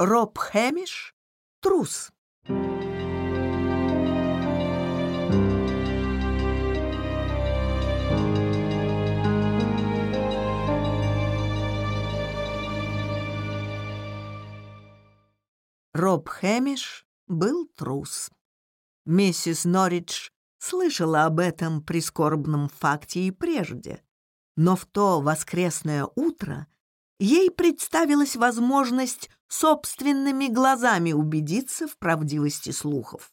Роб Хэмиш — трус. Роб Хэмиш был трус. Миссис Норридж слышала об этом прискорбном факте и прежде, но в то воскресное утро — ей представилась возможность собственными глазами убедиться в правдивости слухов.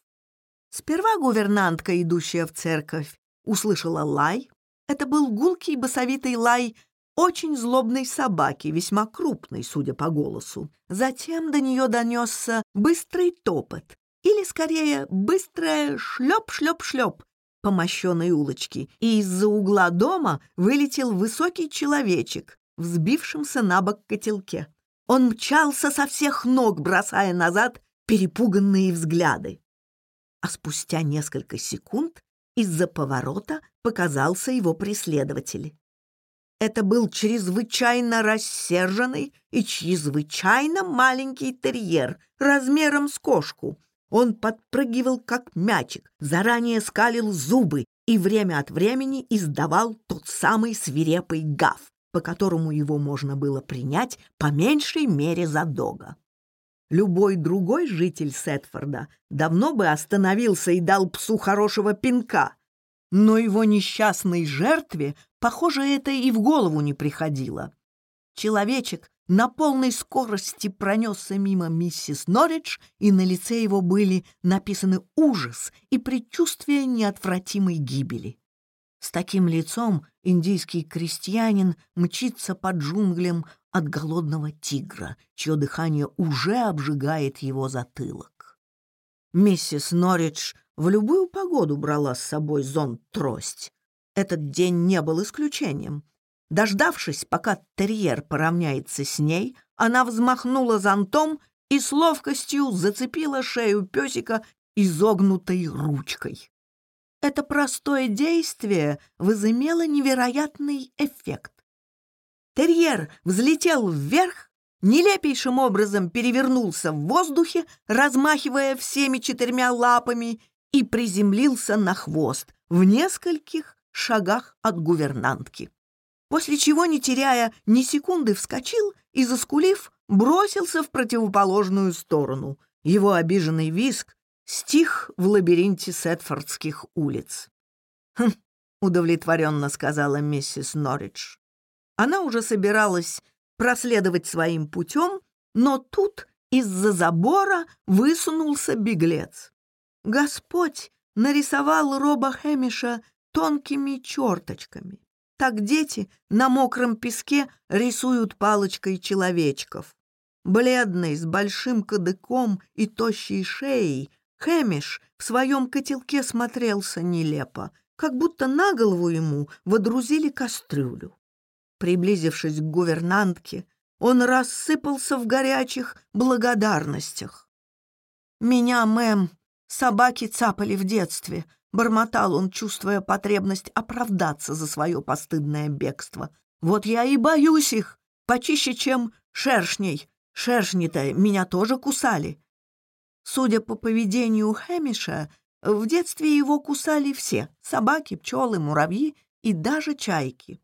Сперва гувернантка, идущая в церковь, услышала лай. Это был гулкий басовитый лай очень злобной собаки, весьма крупной, судя по голосу. Затем до нее донесся быстрый топот, или, скорее, быстрое шлеп-шлеп-шлеп по мощенной улочке, и из-за угла дома вылетел высокий человечек взбившимся на бок котелке. Он мчался со всех ног, бросая назад перепуганные взгляды. А спустя несколько секунд из-за поворота показался его преследователь. Это был чрезвычайно рассерженный и чрезвычайно маленький терьер размером с кошку. Он подпрыгивал, как мячик, заранее скалил зубы и время от времени издавал тот самый свирепый гав, по по которому его можно было принять по меньшей мере за дога. Любой другой житель Сетфорда давно бы остановился и дал псу хорошего пинка, но его несчастной жертве, похоже, это и в голову не приходило. Человечек на полной скорости пронесся мимо миссис Норридж, и на лице его были написаны ужас и предчувствие неотвратимой гибели. С таким лицом индийский крестьянин мчится по джунглям от голодного тигра, чье дыхание уже обжигает его затылок. Миссис Норридж в любую погоду брала с собой зонт-трость. Этот день не был исключением. Дождавшись, пока терьер поравняется с ней, она взмахнула зонтом и с ловкостью зацепила шею песика изогнутой ручкой. это простое действие возымело невероятный эффект. Терьер взлетел вверх, нелепейшим образом перевернулся в воздухе, размахивая всеми четырьмя лапами, и приземлился на хвост в нескольких шагах от гувернантки. После чего, не теряя ни секунды, вскочил и, заскулив, бросился в противоположную сторону. Его обиженный виск стих в лабиринте Сетфордских улиц. «Хм», — удовлетворенно сказала миссис Норридж. Она уже собиралась проследовать своим путем, но тут из-за забора высунулся беглец. Господь нарисовал Роба Хэмиша тонкими черточками. Так дети на мокром песке рисуют палочкой человечков. Бледный, с большим кадыком и тощей шеей, Хэмиш в своем котелке смотрелся нелепо, как будто на голову ему водрузили кастрюлю. Приблизившись к гувернантке, он рассыпался в горячих благодарностях. «Меня, мэм, собаки цапали в детстве», — бормотал он, чувствуя потребность оправдаться за свое постыдное бегство. «Вот я и боюсь их, почище, чем шершней. Шершни-то меня тоже кусали. Судя по поведению Хэмиша, в детстве его кусали все — собаки, пчелы, муравьи и даже чайки.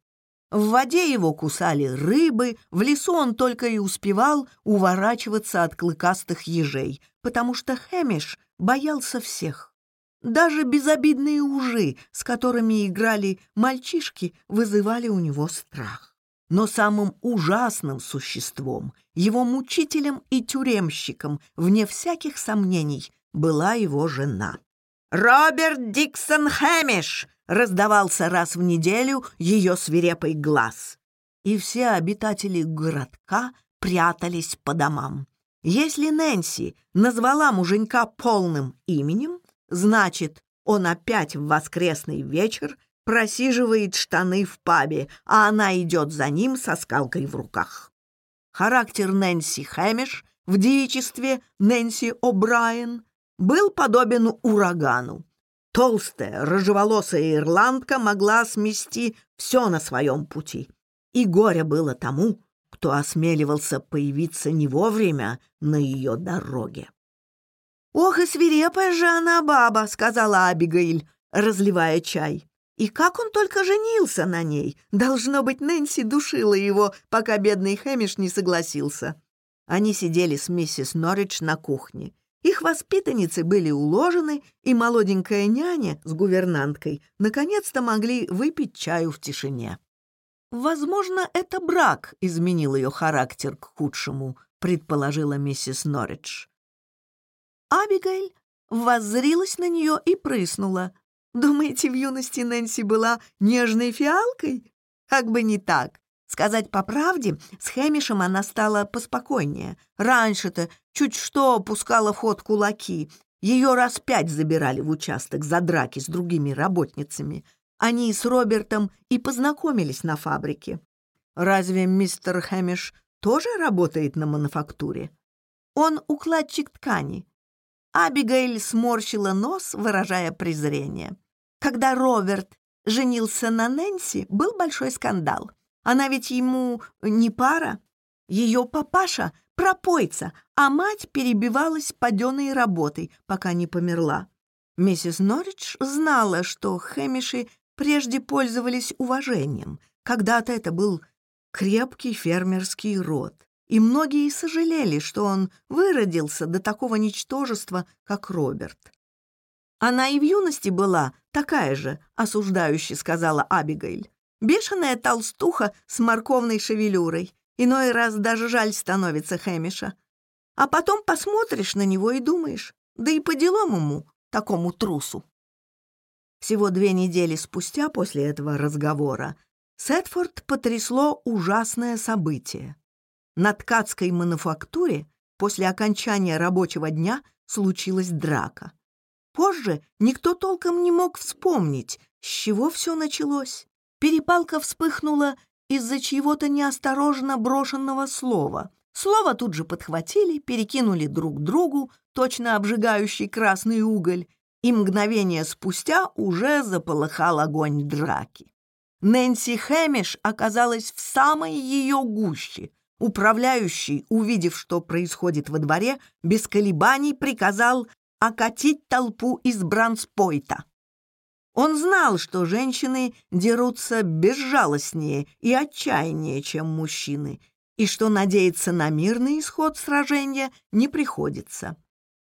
В воде его кусали рыбы, в лесу он только и успевал уворачиваться от клыкастых ежей, потому что Хэмиш боялся всех. Даже безобидные ужи, с которыми но самым ужасным существом, его мучителем и тюремщиком, вне всяких сомнений, была его жена. «Роберт Диксон Хэмиш!» — раздавался раз в неделю ее свирепый глаз. И все обитатели городка прятались по домам. Если Нэнси назвала муженька полным именем, значит, он опять в воскресный вечер — просиживает штаны в пабе, а она идет за ним со скалкой в руках. Характер Нэнси Хэмиш в девичестве Нэнси О'Брайен был подобен урагану. Толстая, рыжеволосая ирландка могла смести все на своем пути. И горе было тому, кто осмеливался появиться не вовремя на ее дороге. «Ох и свирепая же она баба!» — сказала Абигаиль, разливая чай. «И как он только женился на ней! Должно быть, Нэнси душила его, пока бедный Хэмиш не согласился». Они сидели с миссис Норридж на кухне. Их воспитанницы были уложены, и молоденькая няня с гувернанткой наконец-то могли выпить чаю в тишине. «Возможно, это брак изменил ее характер к худшему», предположила миссис Норридж. Абигейль воззрилась на нее и прыснула. «Думаете, в юности Нэнси была нежной фиалкой? Как бы не так. Сказать по правде, с Хэмишем она стала поспокойнее. Раньше-то чуть что пускала в ход кулаки. Ее раз пять забирали в участок за драки с другими работницами. Они с Робертом и познакомились на фабрике. Разве мистер Хэмиш тоже работает на мануфактуре? Он укладчик ткани. Когда Роберт женился на Нэнси, был большой скандал. Она ведь ему не пара. Ее папаша — пропойца, а мать перебивалась паденой работой, пока не померла. Миссис Норридж знала, что хэмиши прежде пользовались уважением. Когда-то это был крепкий фермерский род, и многие сожалели, что он выродился до такого ничтожества, как Роберт. Она и в юности была такая же, осуждающе сказала Абигейль. Бешеная толстуха с морковной шевелюрой. Иной раз даже жаль становится Хэмиша. А потом посмотришь на него и думаешь, да и по делам ему, такому трусу. Всего две недели спустя после этого разговора Сетфорд потрясло ужасное событие. На ткацкой мануфактуре после окончания рабочего дня случилась драка. Позже никто толком не мог вспомнить, с чего все началось. Перепалка вспыхнула из-за чего то неосторожно брошенного слова. Слово тут же подхватили, перекинули друг другу, точно обжигающий красный уголь, и мгновение спустя уже заполыхал огонь драки. Нэнси Хэмиш оказалась в самой ее гуще. Управляющий, увидев, что происходит во дворе, без колебаний приказал окатить толпу из бранспойта. Он знал, что женщины дерутся безжалостнее и отчаяннее, чем мужчины, и что надеяться на мирный исход сражения не приходится.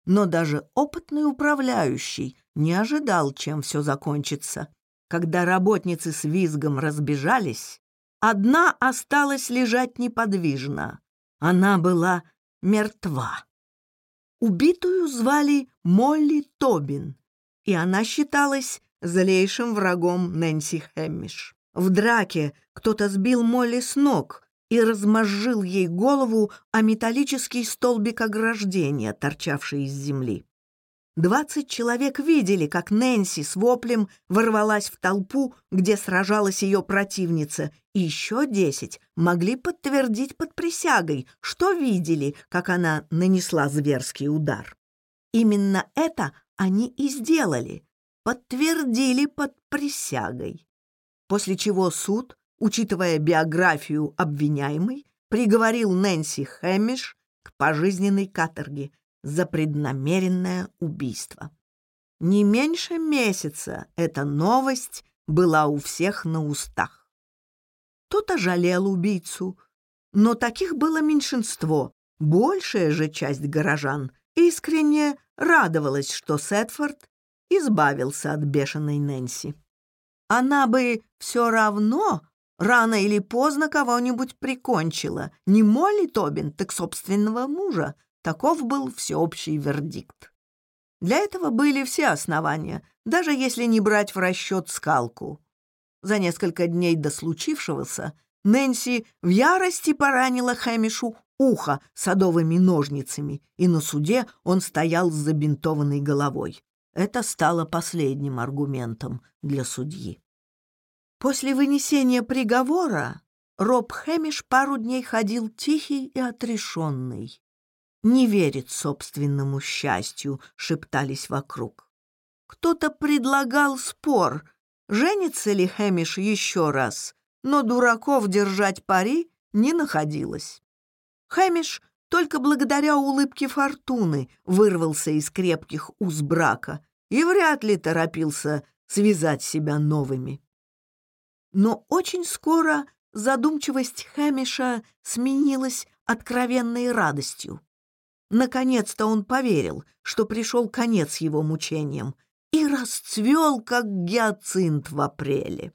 Но даже опытный управляющий не ожидал, чем все закончится. Когда работницы с визгом разбежались, одна осталась лежать неподвижно. Она была мертва убитую звали Молли Тобин, и она считалась злейшим врагом Нэнси Хэммиш. В драке кто-то сбил Молли с ног и размозжил ей голову о металлический столбик ограждения, торчавший из земли. Двадцать человек видели, как Нэнси с воплем ворвалась в толпу, где сражалась ее противница, и еще десять могли подтвердить под присягой, что видели, как она нанесла зверский удар. Именно это они и сделали, подтвердили под присягой. После чего суд, учитывая биографию обвиняемой, приговорил Нэнси Хэмиш к пожизненной каторге – за преднамеренное убийство. Не меньше месяца эта новость была у всех на устах. Кто-то жалел убийцу, но таких было меньшинство. Большая же часть горожан искренне радовалась, что Сетфорд избавился от бешеной Нэнси. Она бы все равно рано или поздно кого-нибудь прикончила. Не Молли Тобин, так собственного мужа, Таков был всеобщий вердикт. Для этого были все основания, даже если не брать в расчет скалку. За несколько дней до случившегося Нэнси в ярости поранила Хэмишу ухо садовыми ножницами, и на суде он стоял с забинтованной головой. Это стало последним аргументом для судьи. После вынесения приговора Роб Хэмиш пару дней ходил тихий и отрешенный не верит собственному счастью», — шептались вокруг. Кто-то предлагал спор, женится ли Хэмиш еще раз, но дураков держать пари не находилось. Хэмиш только благодаря улыбке Фортуны вырвался из крепких уз брака и вряд ли торопился связать себя новыми. Но очень скоро задумчивость Хэмиша сменилась откровенной радостью. Наконец-то он поверил, что пришел конец его мучениям, и расцвел, как гиацинт в апреле.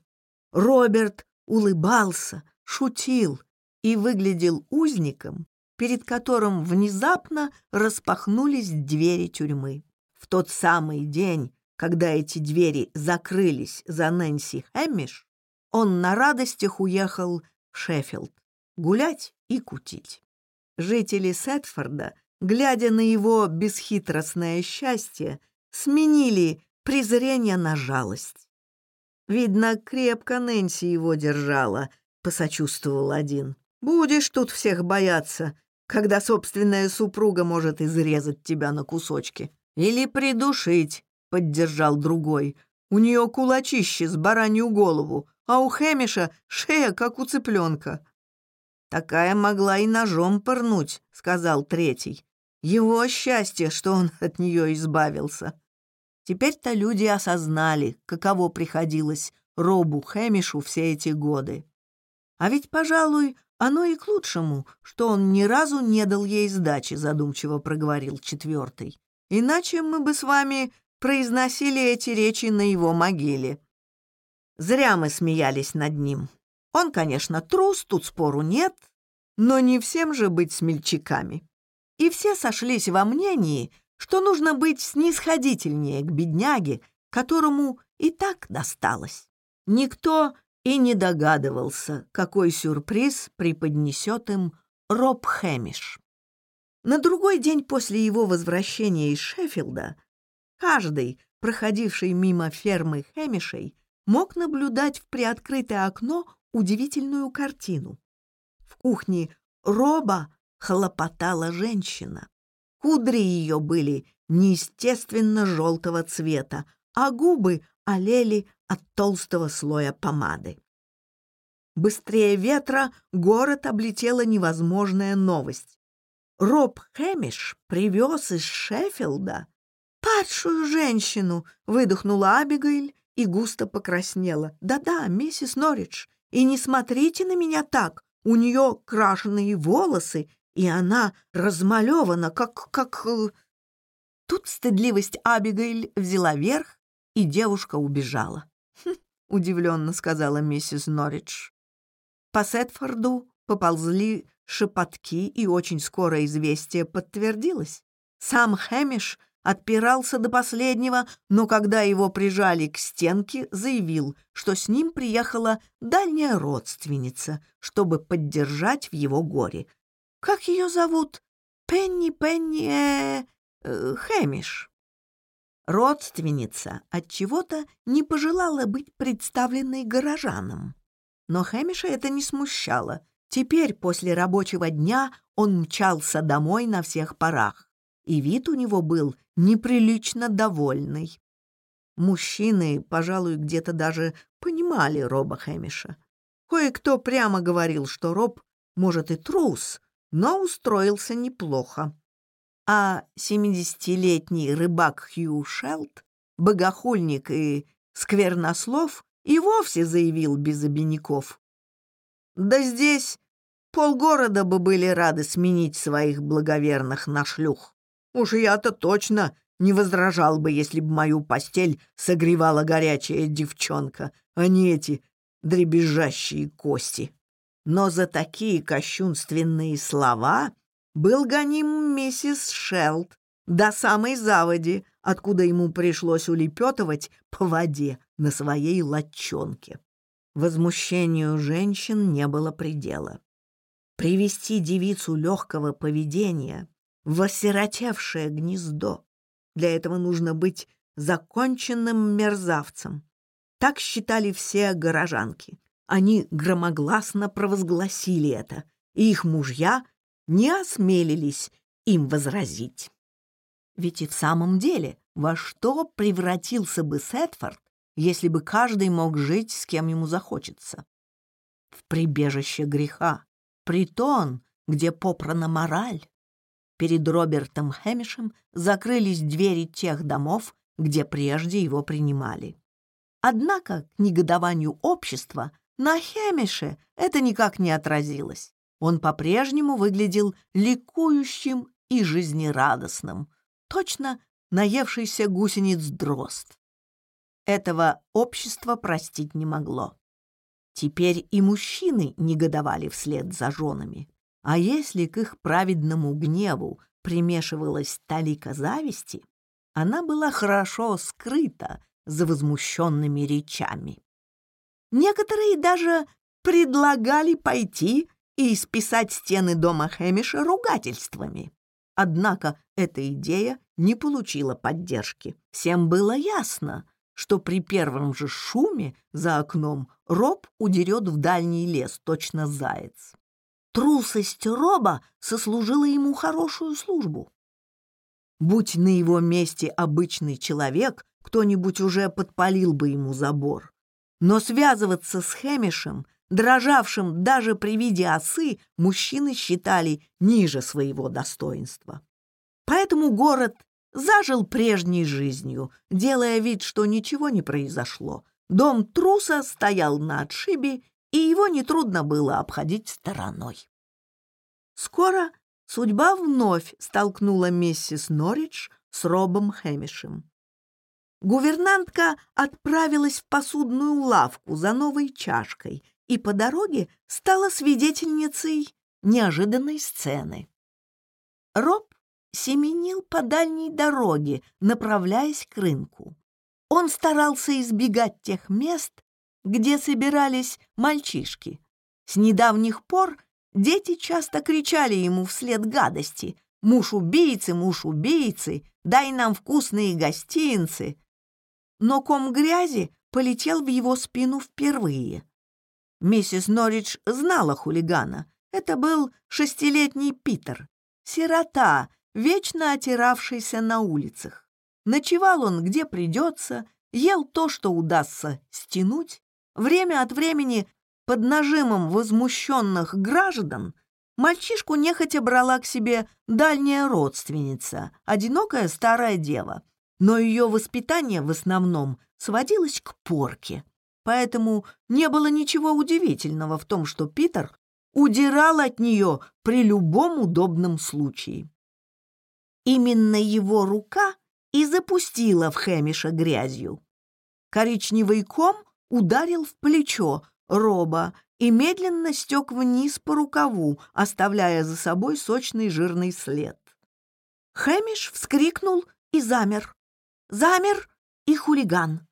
Роберт улыбался, шутил и выглядел узником, перед которым внезапно распахнулись двери тюрьмы. В тот самый день, когда эти двери закрылись за Нэнси Хэммиш, он на радостях уехал в Шеффилд гулять и кутить. Жители Сетфорда, глядя на его бесхитростное счастье, сменили презрение на жалость. «Видно, крепко Нэнси его держала», — посочувствовал один. «Будешь тут всех бояться, когда собственная супруга может изрезать тебя на кусочки. Или придушить», — поддержал другой. «У нее кулачище с баранью голову, а у Хэмиша шея, как у цыпленка». «Такая могла и ножом пырнуть», — сказал третий. «Его счастье, что он от нее избавился». Теперь-то люди осознали, каково приходилось Робу Хэмишу все эти годы. А ведь, пожалуй, оно и к лучшему, что он ни разу не дал ей сдачи, задумчиво проговорил четвертый. Иначе мы бы с вами произносили эти речи на его могиле. Зря мы смеялись над ним. Он, конечно, трус, тут спору нет, но и все сошлись во мнении, что нужно быть снисходительнее к бедняге, которому и так досталось. Никто и не догадывался, какой сюрприз преподнесет им Роб Хэмиш. На другой день после его возвращения из Шеффилда каждый, проходивший мимо фермы Хэмишей, мог наблюдать в приоткрытое окно удивительную картину. В кухне Роба хлопотала женщина. Кудри ее были неестественно желтого цвета, а губы олели от толстого слоя помады. Быстрее ветра город облетела невозможная новость. Роб Хэмиш привез из Шеффилда падшую женщину, выдохнула Абигейль и густо покраснела. «Да-да, миссис Норридж, и не смотрите на меня так, у нее крашеные волосы и она размалевана, как... как... Э, Тут стыдливость Абигейль взяла верх, и девушка убежала. «Хм», — удивленно сказала миссис Норридж. По Сетфорду поползли шепотки, и очень скоро известие подтвердилось. Сам Хэмиш отпирался до последнего, но когда его прижали к стенке, заявил, что с ним приехала дальняя родственница, чтобы поддержать в его горе. Как ее зовут? Пенни, Пенни, э, э, Хэмиш. Родственница от чего-то не пожелала быть представленной горожанам. Но Хэмиша это не смущало. Теперь, после рабочего дня, он мчался домой на всех парах. И вид у него был неприлично довольный. Мужчины, пожалуй, где-то даже понимали Роба Хэмиша. Кое-кто прямо говорил, что Роб, может, и трус, но устроился неплохо. А 70-летний рыбак Хью Шелд, богохульник и сквернослов, и вовсе заявил без обиняков. «Да здесь полгорода бы были рады сменить своих благоверных на шлюх. Уж я-то точно не возражал бы, если бы мою постель согревала горячая девчонка, а не эти дребезжащие кости» но за такие кощунственные слова был гоним миссис Шелд до самой заводи, откуда ему пришлось улепетывать по воде на своей латчонке. Возмущению женщин не было предела. Привести девицу легкого поведения в осиротевшее гнездо. Для этого нужно быть законченным мерзавцем. Так считали все горожанки, Они громогласно провозгласили это, и их мужья не осмелились им возразить. Ведь и в самом деле, во что превратился бы Сетфорд, если бы каждый мог жить с кем ему захочется? В прибежище греха, притон, где попрана мораль. Перед Робертом Хэмишем закрылись двери тех домов, где прежде его принимали. Однако к негодованию общества на Хэмише это никак не отразилось. Он по-прежнему выглядел ликующим и жизнерадостным, точно наевшийся гусениц дрозд. Этого общество простить не могло. Теперь и мужчины негодовали вслед за женами. А если к их праведному гневу примешивалась талика зависти, она была хорошо скрыта за возмущенными речами. Некоторые даже предлагали пойти и исписать стены дома Хэмиша ругательствами. Однако эта идея не получила поддержки. Всем было ясно, что при первом же шуме за окном Роб удерет в дальний лес, точно заяц. Трусость Роба сослужила ему хорошую службу. Будь на его месте обычный человек, кто-нибудь уже подпалил бы ему забор. Но связываться с Хэмишем дрожавшим даже при виде осы, мужчины считали ниже своего достоинства. Поэтому город зажил прежней жизнью, делая вид, что ничего не произошло. Дом труса стоял на отшибе, и его нетрудно было обходить стороной. Скоро судьба вновь столкнула миссис Норридж с Робом Хэмишем. Гувернантка отправилась в посудную лавку за новой чашкой — и по дороге стала свидетельницей неожиданной сцены. Роб семенил по дальней дороге, направляясь к рынку. Он старался избегать тех мест, где собирались мальчишки. С недавних пор дети часто кричали ему вслед гадости «Муж убийцы, муж убийцы, дай нам вкусные гостинцы!» Но ком грязи полетел в его спину впервые. Миссис Норридж знала хулигана. Это был шестилетний Питер, сирота, вечно отиравшийся на улицах. Ночевал он где придется, ел то, что удастся стянуть. Время от времени под нажимом возмущенных граждан мальчишку нехотя брала к себе дальняя родственница, одинокая старая дева, но ее воспитание в основном сводилось к порке. Поэтому не было ничего удивительного в том, что Питер удирал от нее при любом удобном случае. Именно его рука и запустила в Хэмиша грязью. Коричневый ком ударил в плечо Роба и медленно стек вниз по рукаву, оставляя за собой сочный жирный след. Хэмиш вскрикнул и замер, Замер и хулиган.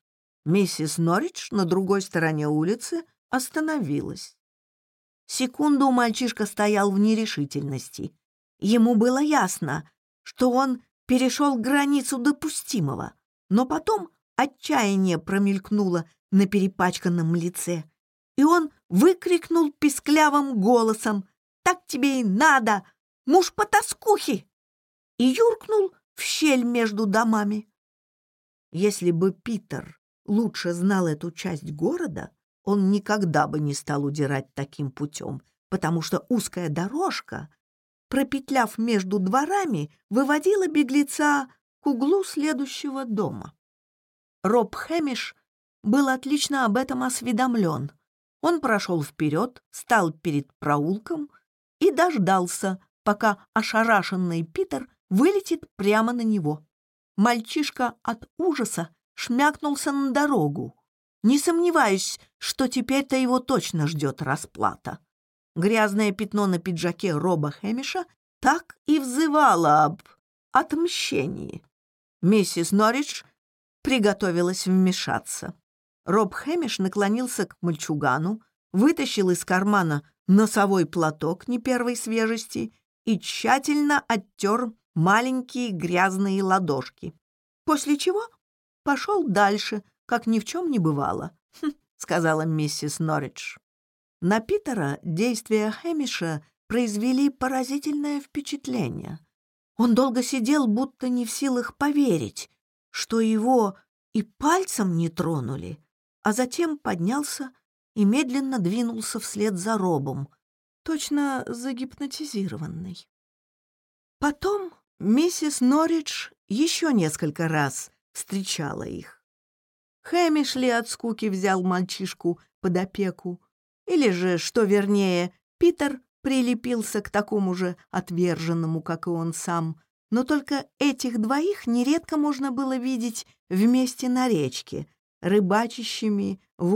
Миссис Норридж на другой стороне улицы остановилась. Секунду мальчишка стоял в нерешительности. Ему было ясно, что он перешел границу допустимого, но потом отчаяние промелькнуло на перепачканном лице, и он выкрикнул писклявым голосом «Так тебе и надо! Муж по тоскухе!» и юркнул в щель между домами. если бы Питер лучше знал эту часть города, он никогда бы не стал удирать таким путем, потому что узкая дорожка, пропетляв между дворами, выводила беглеца к углу следующего дома. Роб Хэмиш был отлично об этом осведомлен. Он прошел вперед, стал перед проулком и дождался, пока ошарашенный Питер вылетит прямо на него. Мальчишка от ужаса шмякнулся на дорогу. Не сомневаюсь, что теперь-то его точно ждет расплата. Грязное пятно на пиджаке Роба Хэмиша так и взывало об отмщении. Миссис Норридж приготовилась вмешаться. Роб Хэмиш наклонился к мальчугану, вытащил из кармана носовой платок не первой свежести и тщательно оттер маленькие грязные ладошки, после чего пошел дальше, как ни в чем не бывало, хм, сказала миссис Норридж. На Питера действия Хэмиша произвели поразительное впечатление. Он долго сидел, будто не в силах поверить, что его и пальцем не тронули, а затем поднялся и медленно двинулся вслед за Робом, точно загипнотизированный. Потом миссис Норридж еще несколько раз встречала их. Хэмиш ли от скуки взял мальчишку под опеку, или же, что вернее, Питер прилепился к такому же отверженному, как и он сам, но только этих двоих нередко можно было видеть вместе на речке, рыбачащими в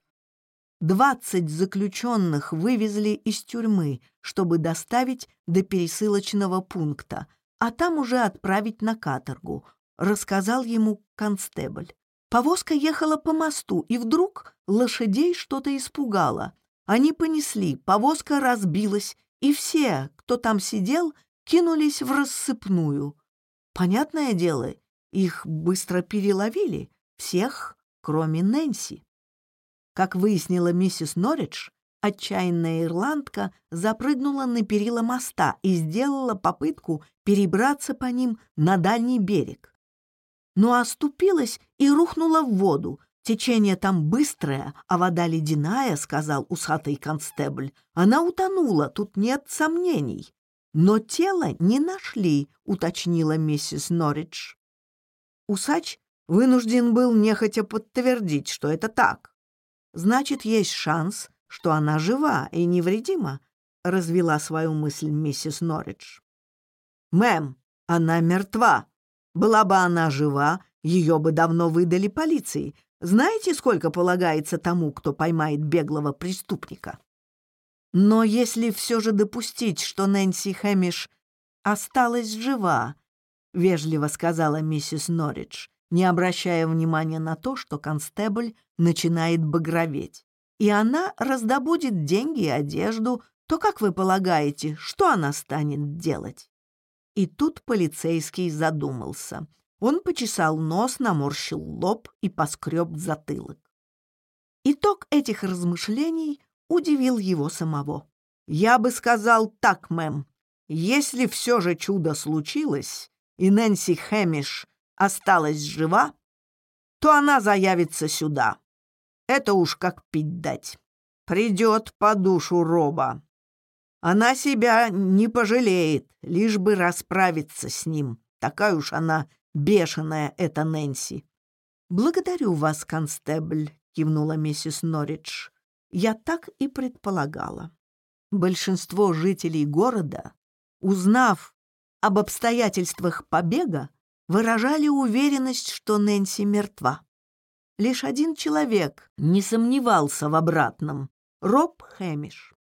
20 заключенных вывезли из тюрьмы, чтобы доставить до пересылочного пункта, а там уже отправить на каторгу, рассказал ему констебль. Повозка ехала по мосту, и вдруг лошадей что-то испугало. Они понесли, повозка разбилась, и все, кто там сидел, кинулись в рассыпную. Понятное дело, их быстро переловили, всех, кроме Нэнси. Как выяснила миссис Норридж, отчаянная ирландка запрыгнула на перила моста и сделала попытку перебраться по ним на дальний берег. Но оступилась и рухнула в воду. Течение там быстрое, а вода ледяная, сказал усатый констебль. Она утонула, тут нет сомнений. Но тело не нашли, уточнила миссис Норридж. Усач вынужден был нехотя подтвердить, что это так значит, есть шанс, что она жива и невредима», — развела свою мысль миссис Норридж. «Мэм, она мертва. Была бы она жива, ее бы давно выдали полиции. Знаете, сколько полагается тому, кто поймает беглого преступника?» Но если все же допустить, что Нэнси Хэмиш осталась жива, — вежливо сказала миссис Норридж, не обращая внимания на то, что констебль начинает багроветь. И она раздобудет деньги и одежду, то, как вы полагаете, что она станет делать? И тут полицейский задумался. Он почесал нос, наморщил лоб и поскреб затылок. Итог этих размышлений удивил его самого. «Я бы сказал так, мэм, если все же чудо случилось, и Нэнси Хэмиш осталась жива, то она заявится сюда. Это уж как пить дать. Придет по душу Роба. Она себя не пожалеет, лишь бы расправиться с ним. Такая уж она бешеная, эта Нэнси. «Благодарю вас, констебль», — кивнула миссис Норридж. «Я так и предполагала. Большинство жителей города, узнав об обстоятельствах побега, выражали уверенность, что Нэнси мертва. Лишь один человек не сомневался в обратном — Роб Хэмиш.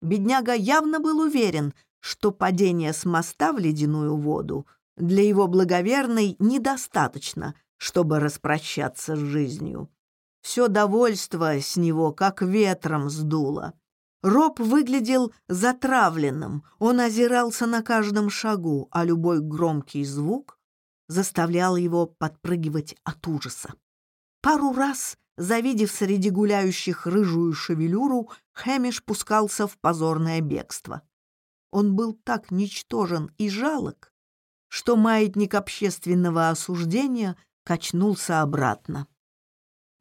Бедняга явно был уверен, что падение с моста в ледяную воду для его благоверной недостаточно, чтобы распрощаться с жизнью. Все довольство с него как ветром сдуло. Роб выглядел затравленным, он озирался на каждом шагу, а любой громкий звук заставляла его подпрыгивать от ужаса. Пару раз, завидев среди гуляющих рыжую шевелюру, Хэмиш пускался в позорное бегство. Он был так ничтожен и жалок, что маятник общественного осуждения качнулся обратно.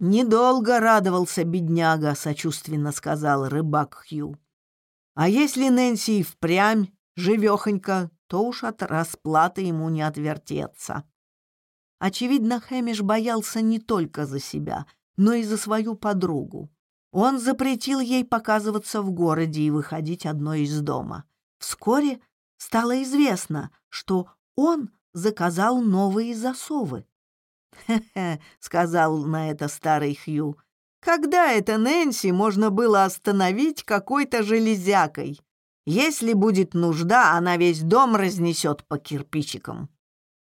«Недолго радовался бедняга», — сочувственно сказал рыбак Хью. «А если Нэнси и впрямь живехонько то уж от расплаты ему не отвертеться. Очевидно, Хэмиш боялся не только за себя, но и за свою подругу. Он запретил ей показываться в городе и выходить одной из дома. Вскоре стало известно, что он заказал новые засовы. «Хе-хе», — сказал на это старый Хью, — «когда это Нэнси можно было остановить какой-то железякой? Если будет нужда, она весь дом разнесет по кирпичикам».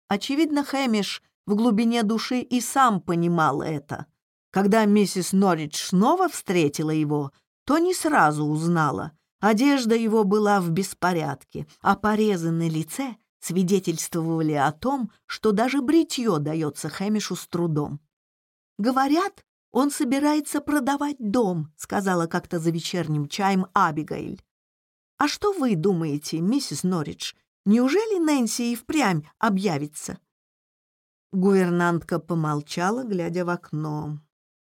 Очевидно, Хэмиш в глубине души и сам понимал это. Когда миссис Норридж снова встретила его, то не сразу узнала. Одежда его была в беспорядке, а порезы на лице свидетельствовали о том, что даже бритье дается Хэмишу с трудом. «Говорят, он собирается продавать дом», — сказала как-то за вечерним чаем Абигейль. «А что вы думаете, миссис Норридж, неужели Нэнси и впрямь объявится?» Гувернантка помолчала, глядя в окно.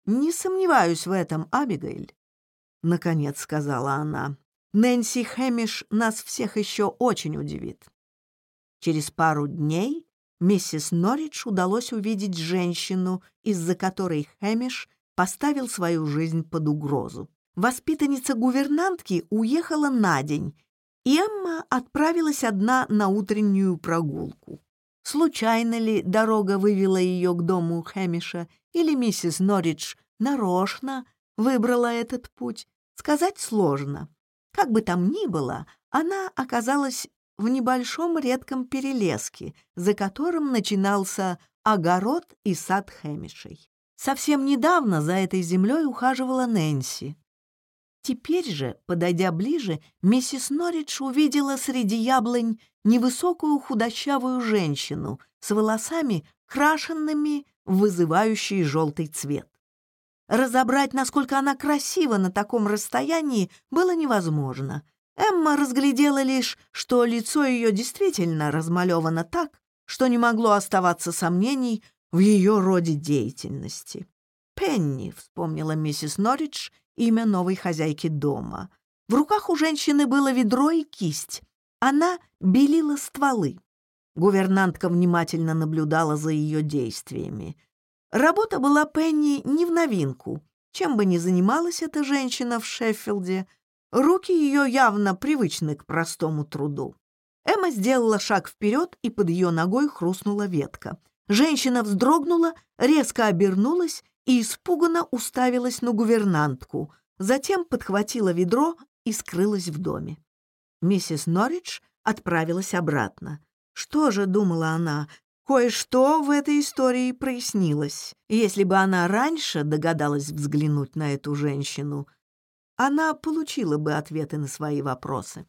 «Не сомневаюсь в этом, Абигейль», — наконец сказала она. «Нэнси Хэмиш нас всех еще очень удивит». Через пару дней миссис Норридж удалось увидеть женщину, из-за которой Хэмиш поставил свою жизнь под угрозу. Воспитанница гувернантки уехала на день, и Эмма отправилась одна на утреннюю прогулку. Случайно ли дорога вывела ее к дому Хэмиша, или миссис Норридж нарочно выбрала этот путь, сказать сложно. Как бы там ни было, она оказалась в небольшом редком перелеске, за которым начинался огород и сад Хэмишей. Совсем недавно за этой землей ухаживала Нэнси. Теперь же, подойдя ближе, миссис Норридж увидела среди яблонь невысокую худощавую женщину с волосами, крашенными в вызывающий желтый цвет. Разобрать, насколько она красива на таком расстоянии, было невозможно. Эмма разглядела лишь, что лицо ее действительно размалевано так, что не могло оставаться сомнений в ее роде деятельности. «Пенни», — вспомнила миссис Норридж имя новой хозяйки дома. В руках у женщины было ведро и кисть. Она белила стволы. Гувернантка внимательно наблюдала за ее действиями. Работа была Пенни не в новинку. Чем бы ни занималась эта женщина в Шеффилде, руки ее явно привычны к простому труду. Эмма сделала шаг вперед, и под ее ногой хрустнула ветка. Женщина вздрогнула, резко обернулась и испуганно уставилась на гувернантку, затем подхватила ведро и скрылась в доме. Миссис Норридж отправилась обратно. Что же, думала она, кое-что в этой истории прояснилось. Если бы она раньше догадалась взглянуть на эту женщину, она получила бы ответы на свои вопросы.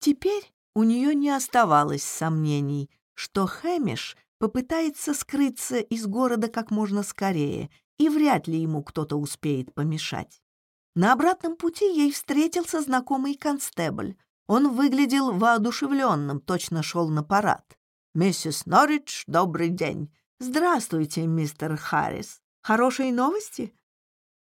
Теперь у попытается скрыться из города как можно скорее, и вряд ли ему кто-то успеет помешать. На обратном пути ей встретился знакомый констебль. Он выглядел воодушевленным, точно шел на парад. «Миссис Норридж, добрый день!» «Здравствуйте, мистер Харрис! Хорошие новости?»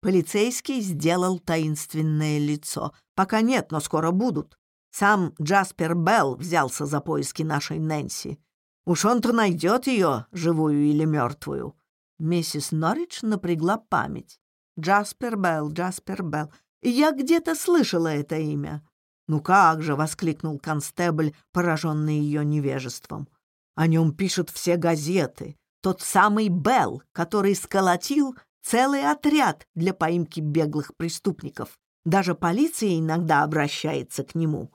Полицейский сделал таинственное лицо. «Пока нет, но скоро будут. Сам Джаспер Белл взялся за поиски нашей Нэнси. Уж он-то найдет ее, живую или мертвую. Миссис Норридж напрягла память. Джаспер Белл, Джаспер Белл. Я где-то слышала это имя. «Ну как же!» — воскликнул констебль, пораженный ее невежеством. «О нем пишут все газеты. Тот самый Белл, который сколотил целый отряд для поимки беглых преступников. Даже полиция иногда обращается к нему.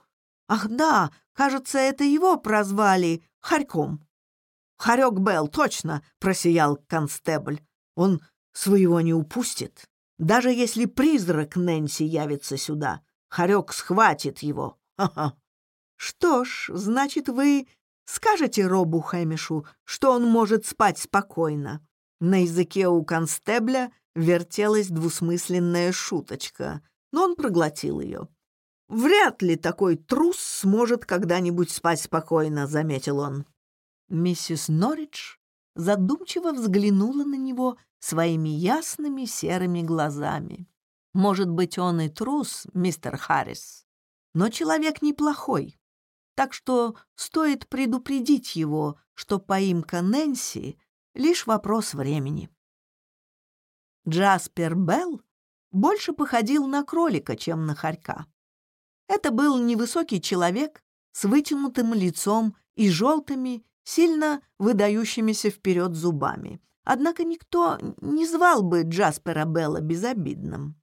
Ах да, кажется, это его прозвали Харьком. Харек Белл, точно, просиял констебль. Он своего не упустит. Даже если призрак Нэнси явится сюда, Харек схватит его. Ха-ха. Что ж, значит, вы скажете Робу Хэмишу, что он может спать спокойно. На языке у констебля вертелась двусмысленная шуточка, но он проглотил ее. «Вряд ли такой трус сможет когда-нибудь спать спокойно», — заметил он. Миссис Норридж задумчиво взглянула на него своими ясными серыми глазами. «Может быть, он и трус, мистер Харрис, но человек неплохой, так что стоит предупредить его, что поимка Нэнси — лишь вопрос времени». Джаспер Белл больше походил на кролика, чем на хорька. Это был невысокий человек с вытянутым лицом и желтыми, сильно выдающимися вперед зубами. Однако никто не звал бы Джаспера Белла безобидным.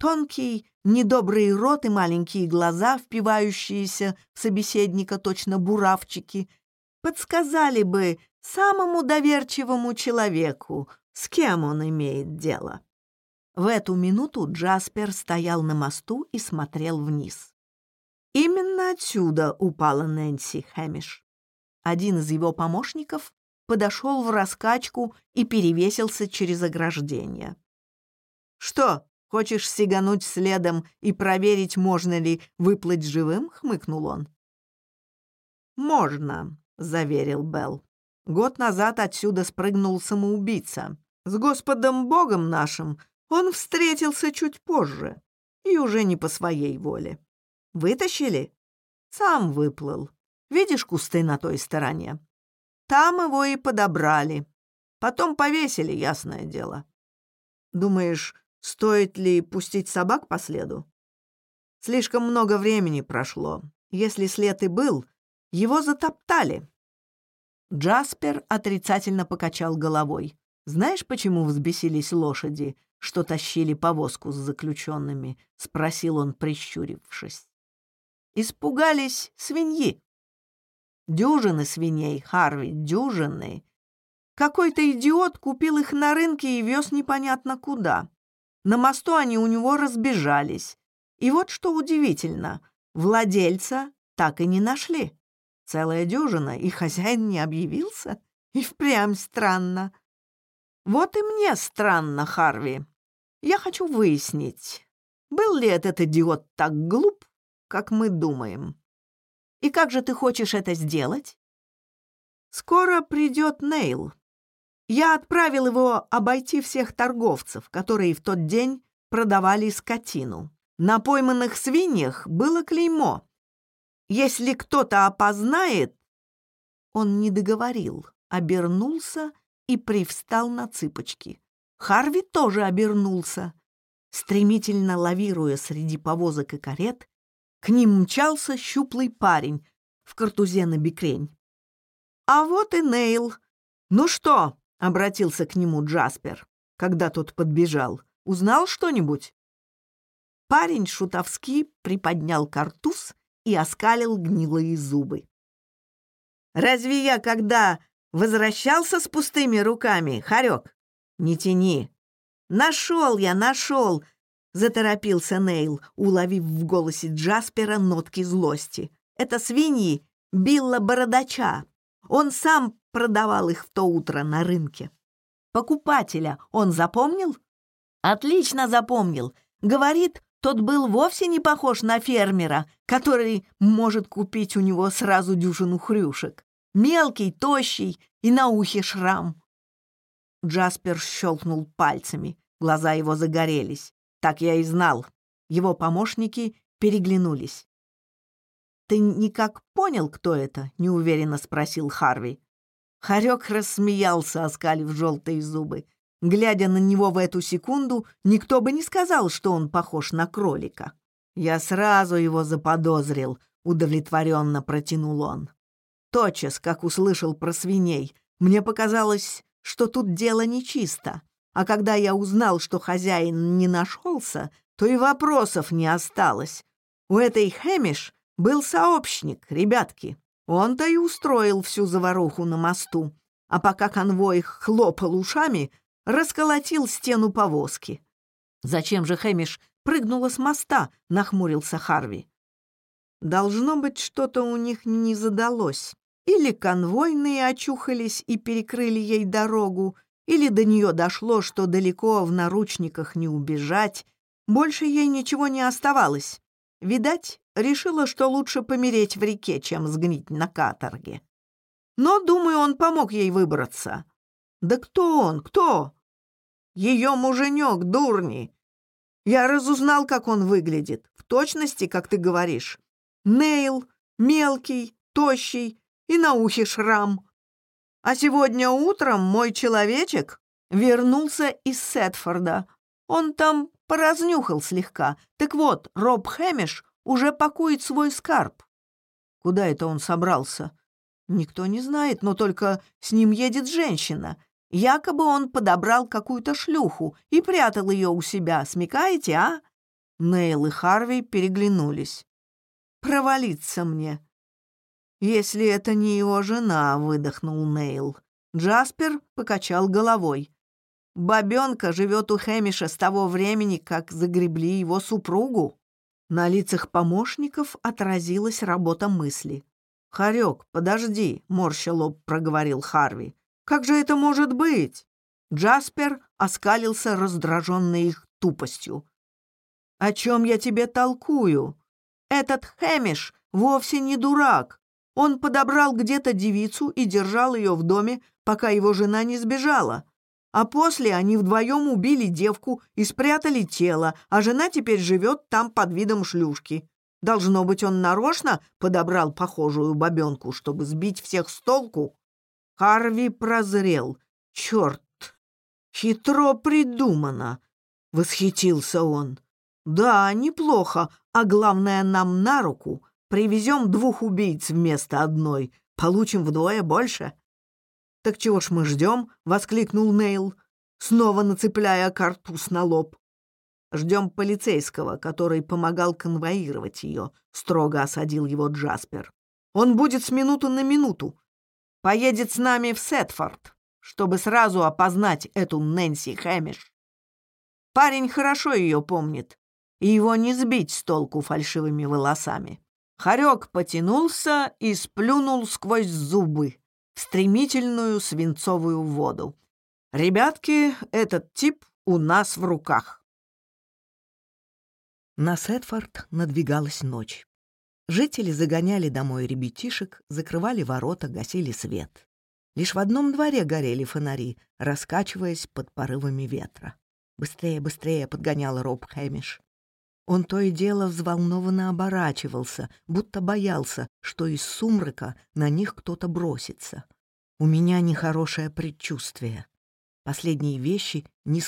Тонкий, недобрый рот и маленькие глаза, впивающиеся в собеседника точно буравчики, подсказали бы самому доверчивому человеку, с кем он имеет дело. В эту минуту Джаспер стоял на мосту и смотрел вниз. Именно отсюда упала Нэнси Хэмиш. Один из его помощников подошел в раскачку и перевесился через ограждение. «Что, хочешь сигануть следом и проверить, можно ли выплыть живым?» — хмыкнул он. «Можно», — заверил Белл. «Год назад отсюда спрыгнул самоубийца. С Господом Богом нашим он встретился чуть позже и уже не по своей воле. Вытащили? Сам выплыл. Видишь кусты на той стороне? Там его и подобрали. Потом повесили, ясное дело. Думаешь, стоит ли пустить собак по следу? Слишком много времени прошло. Если след и был, его затоптали. Джаспер отрицательно покачал головой. «Знаешь, почему взбесились лошади, что тащили повозку с заключенными?» — спросил он, прищурившись. «Испугались свиньи. Дюжины свиней, Харви, дюжины. Какой-то идиот купил их на рынке и вез непонятно куда. На мосту они у него разбежались. И вот что удивительно, владельца так и не нашли. Целая дюжина, и хозяин не объявился. И впрямь странно. Вот и мне странно, Харви». Я хочу выяснить, был ли этот идиот так глуп, как мы думаем. И как же ты хочешь это сделать? Скоро придет Нейл. Я отправил его обойти всех торговцев, которые в тот день продавали скотину. На пойманных свиньях было клеймо. Если кто-то опознает... Он не договорил, обернулся и привстал на цыпочки. Харви тоже обернулся. Стремительно лавируя среди повозок и карет, к ним мчался щуплый парень в картузе на бикрень. «А вот и Нейл. Ну что?» — обратился к нему Джаспер, когда тот подбежал. «Узнал что-нибудь?» Парень шутовски приподнял картуз и оскалил гнилые зубы. «Разве я когда возвращался с пустыми руками, Харек?» «Не «Нашел я, нашел!» — заторопился Нейл, уловив в голосе Джаспера нотки злости. «Это свиньи Билла Бородача. Он сам продавал их в то утро на рынке. Покупателя он запомнил?» «Отлично запомнил. Говорит, тот был вовсе не похож на фермера, который может купить у него сразу дюжину хрюшек. Мелкий, тощий и на ухе шрам. Джаспер щелкнул пальцами, глаза его загорелись. Так я и знал. Его помощники переглянулись. «Ты никак понял, кто это?» — неуверенно спросил Харви. Харек рассмеялся, оскалив желтые зубы. Глядя на него в эту секунду, никто бы не сказал, что он похож на кролика. «Я сразу его заподозрил», — удовлетворенно протянул он. «Тотчас, как услышал про свиней, мне показалось, что тут дело нечисто. А когда я узнал, что хозяин не нашелся, то и вопросов не осталось. У этой Хэмиш был сообщник, ребятки. Он-то и устроил всю заваруху на мосту. А пока конвой хлопал ушами, расколотил стену повозки. «Зачем же Хэмиш прыгнула с моста?» — нахмурился Харви. Или конвойные очухались и перекрыли ей дорогу, или до нее дошло, что далеко в наручниках не убежать. Больше ей ничего не оставалось. Видать, решила, что лучше помереть в реке, чем сгнить на каторге. Но, думаю, он помог ей выбраться. Да кто он, кто? Ее муженек, дурни. Я разузнал, как он выглядит. В точности, как ты говоришь. Нейл, мелкий, тощий, и на ухе шрам. А сегодня утром мой человечек вернулся из Сетфорда. Он там поразнюхал слегка. Так вот, Роб Хэмиш уже пакует свой скарб. Куда это он собрался? Никто не знает, но только с ним едет женщина. Якобы он подобрал какую-то шлюху и прятал ее у себя. Смекаете, а? Нейл и Харви переглянулись. «Провалиться мне», «Если это не его жена», — выдохнул Нейл. Джаспер покачал головой. Бобенка живет у Хэмиша с того времени, как загребли его супругу». На лицах помощников отразилась работа мысли. «Харек, подожди», — морща лоб проговорил Харви. «Как же это может быть?» Джаспер оскалился, раздраженный их тупостью. «О чем я тебе толкую? Этот Хэмиш вовсе не дурак. Он подобрал где-то девицу и держал ее в доме, пока его жена не сбежала. А после они вдвоем убили девку и спрятали тело, а жена теперь живет там под видом шлюшки. Должно быть, он нарочно подобрал похожую бабенку, чтобы сбить всех с толку. Харви прозрел. Черт! Хитро придумано! Восхитился он. Да, неплохо, а главное, нам на руку — Привезем двух убийц вместо одной, получим вдвое больше». «Так чего ж мы ждем?» — воскликнул Нейл, снова нацепляя картуз на лоб. «Ждем полицейского, который помогал конвоировать ее», — строго осадил его Джаспер. «Он будет с минуты на минуту. Поедет с нами в Сетфорд, чтобы сразу опознать эту Нэнси Хэмиш. Парень хорошо ее помнит, и его не сбить с толку фальшивыми волосами. Хорек потянулся и сплюнул сквозь зубы в стремительную свинцовую воду. «Ребятки, этот тип у нас в руках». На Сетфорд надвигалась ночь. Жители загоняли домой ребятишек, закрывали ворота, гасили свет. Лишь в одном дворе горели фонари, раскачиваясь под порывами ветра. «Быстрее, быстрее!» — подгоняла Роб Хэмиш. Он то и дело взволнованно оборачивался, будто боялся, что из сумрака на них кто-то бросится. У меня нехорошее предчувствие. Последние вещи не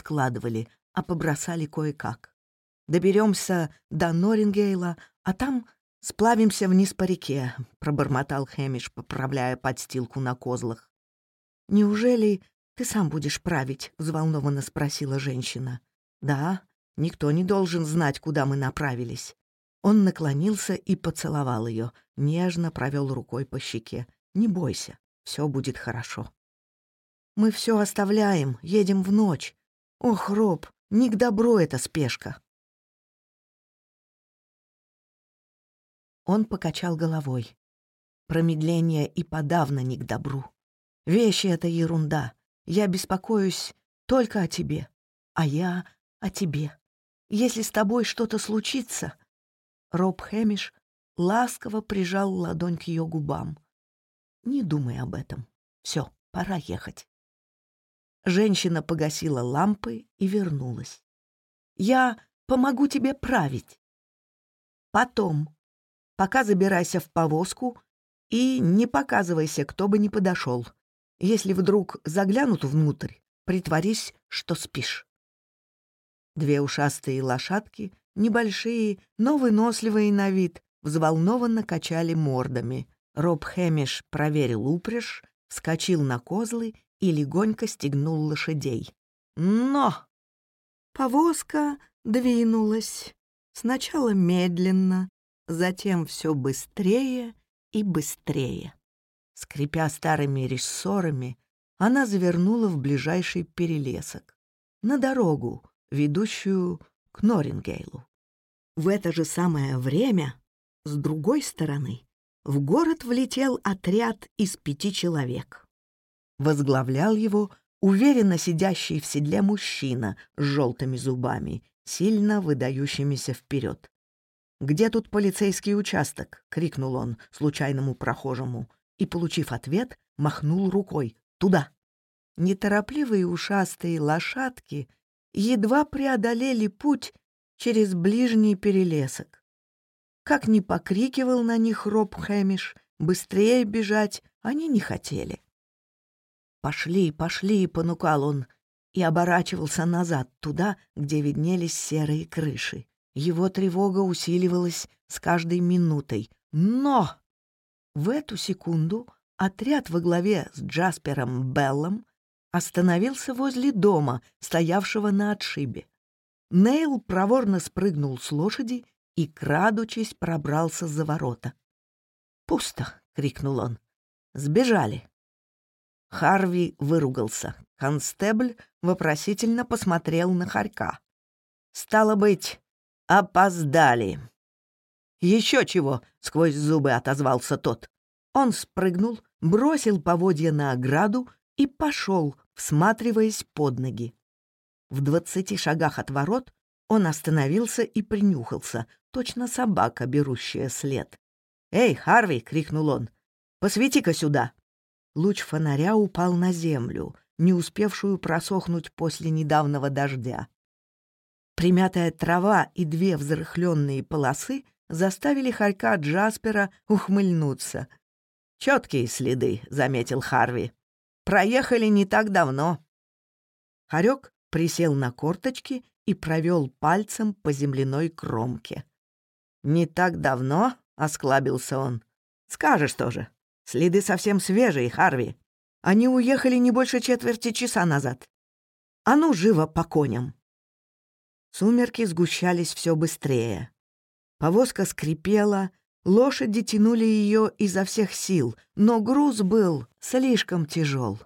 складывали, а побросали кое-как. Доберемся до Норингейла, а там сплавимся вниз по реке, — пробормотал Хэмиш, поправляя подстилку на козлах. «Неужели ты сам будешь править?» — взволнованно спросила женщина. «Да, Никто не должен знать, куда мы направились. Он наклонился и поцеловал ее, нежно провел рукой по щеке. «Не бойся, все будет хорошо». «Мы все оставляем, едем в ночь. Ох, Роб, не к добру эта спешка». Он покачал головой. Промедление и подавно не к добру. Вещи — это ерунда. Я беспокоюсь только о тебе, а я о тебе. Если с тобой что-то случится...» Роб Хэмиш ласково прижал ладонь к ее губам. «Не думай об этом. Все, пора ехать». Женщина погасила лампы и вернулась. «Я помогу тебе править. Потом. Пока забирайся в повозку и не показывайся, кто бы ни подошел. Если вдруг заглянут внутрь, притворись, что спишь». Две ушастые лошадки, небольшие, но выносливые на вид, взволнованно качали мордами. Роб Хэмиш проверил упряжь, вскочил на козлы и легонько стегнул лошадей. Но! Повозка двинулась. Сначала медленно, затем все быстрее и быстрее. Скрипя старыми рессорами, она завернула в ближайший перелесок. На дорогу, ведущую к Норингейлу. В это же самое время, с другой стороны, в город влетел отряд из пяти человек. Возглавлял его уверенно сидящий в седле мужчина с желтыми зубами, сильно выдающимися вперед. «Где тут полицейский участок?» — крикнул он случайному прохожему и, получив ответ, махнул рукой. «Туда!» Неторопливые ушастые лошадки едва преодолели путь через ближний перелесок. Как ни покрикивал на них Роб Хэмиш, быстрее бежать они не хотели. «Пошли, пошли!» — понукал он и оборачивался назад, туда, где виднелись серые крыши. Его тревога усиливалась с каждой минутой. Но! В эту секунду отряд во главе с Джаспером Беллом остановился возле дома, стоявшего на отшибе. Нейл проворно спрыгнул с лошади и, крадучись, пробрался за ворота. «Пусто!» — крикнул он. «Сбежали!» Харви выругался. Констебль вопросительно посмотрел на Харька. «Стало быть, опоздали!» «Еще чего!» — сквозь зубы отозвался тот. Он спрыгнул, бросил поводья на ограду и пошел, всматриваясь под ноги. В двадцати шагах от ворот он остановился и принюхался, точно собака, берущая след. «Эй, Харви!» — крикнул он. «Посвети-ка сюда!» Луч фонаря упал на землю, не успевшую просохнуть после недавнего дождя. Примятая трава и две взрыхленные полосы заставили хорька Джаспера ухмыльнуться. «Четкие следы», — заметил Харви. «Проехали не так давно». Хорек присел на корточки и провел пальцем по земляной кромке. «Не так давно?» — осклабился он. «Скажешь тоже. Следы совсем свежие, Харви. Они уехали не больше четверти часа назад. А ну, живо по коням!» Сумерки сгущались все быстрее. Повозка скрипела, лошади тянули ее изо всех сил, но груз был слишком тяжел.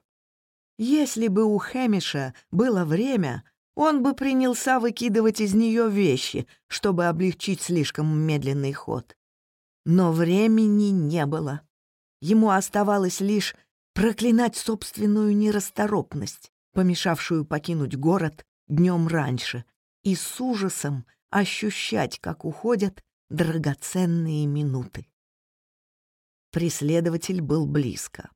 Если бы у Хэмиша было время, он бы принялся выкидывать из нее вещи, чтобы облегчить слишком медленный ход. Но времени не было. Ему оставалось лишь проклинать собственную нерасторопность, помешавшую покинуть город днем раньше, и с ужасом ощущать, как уходят драгоценные минуты. Преследователь был близко.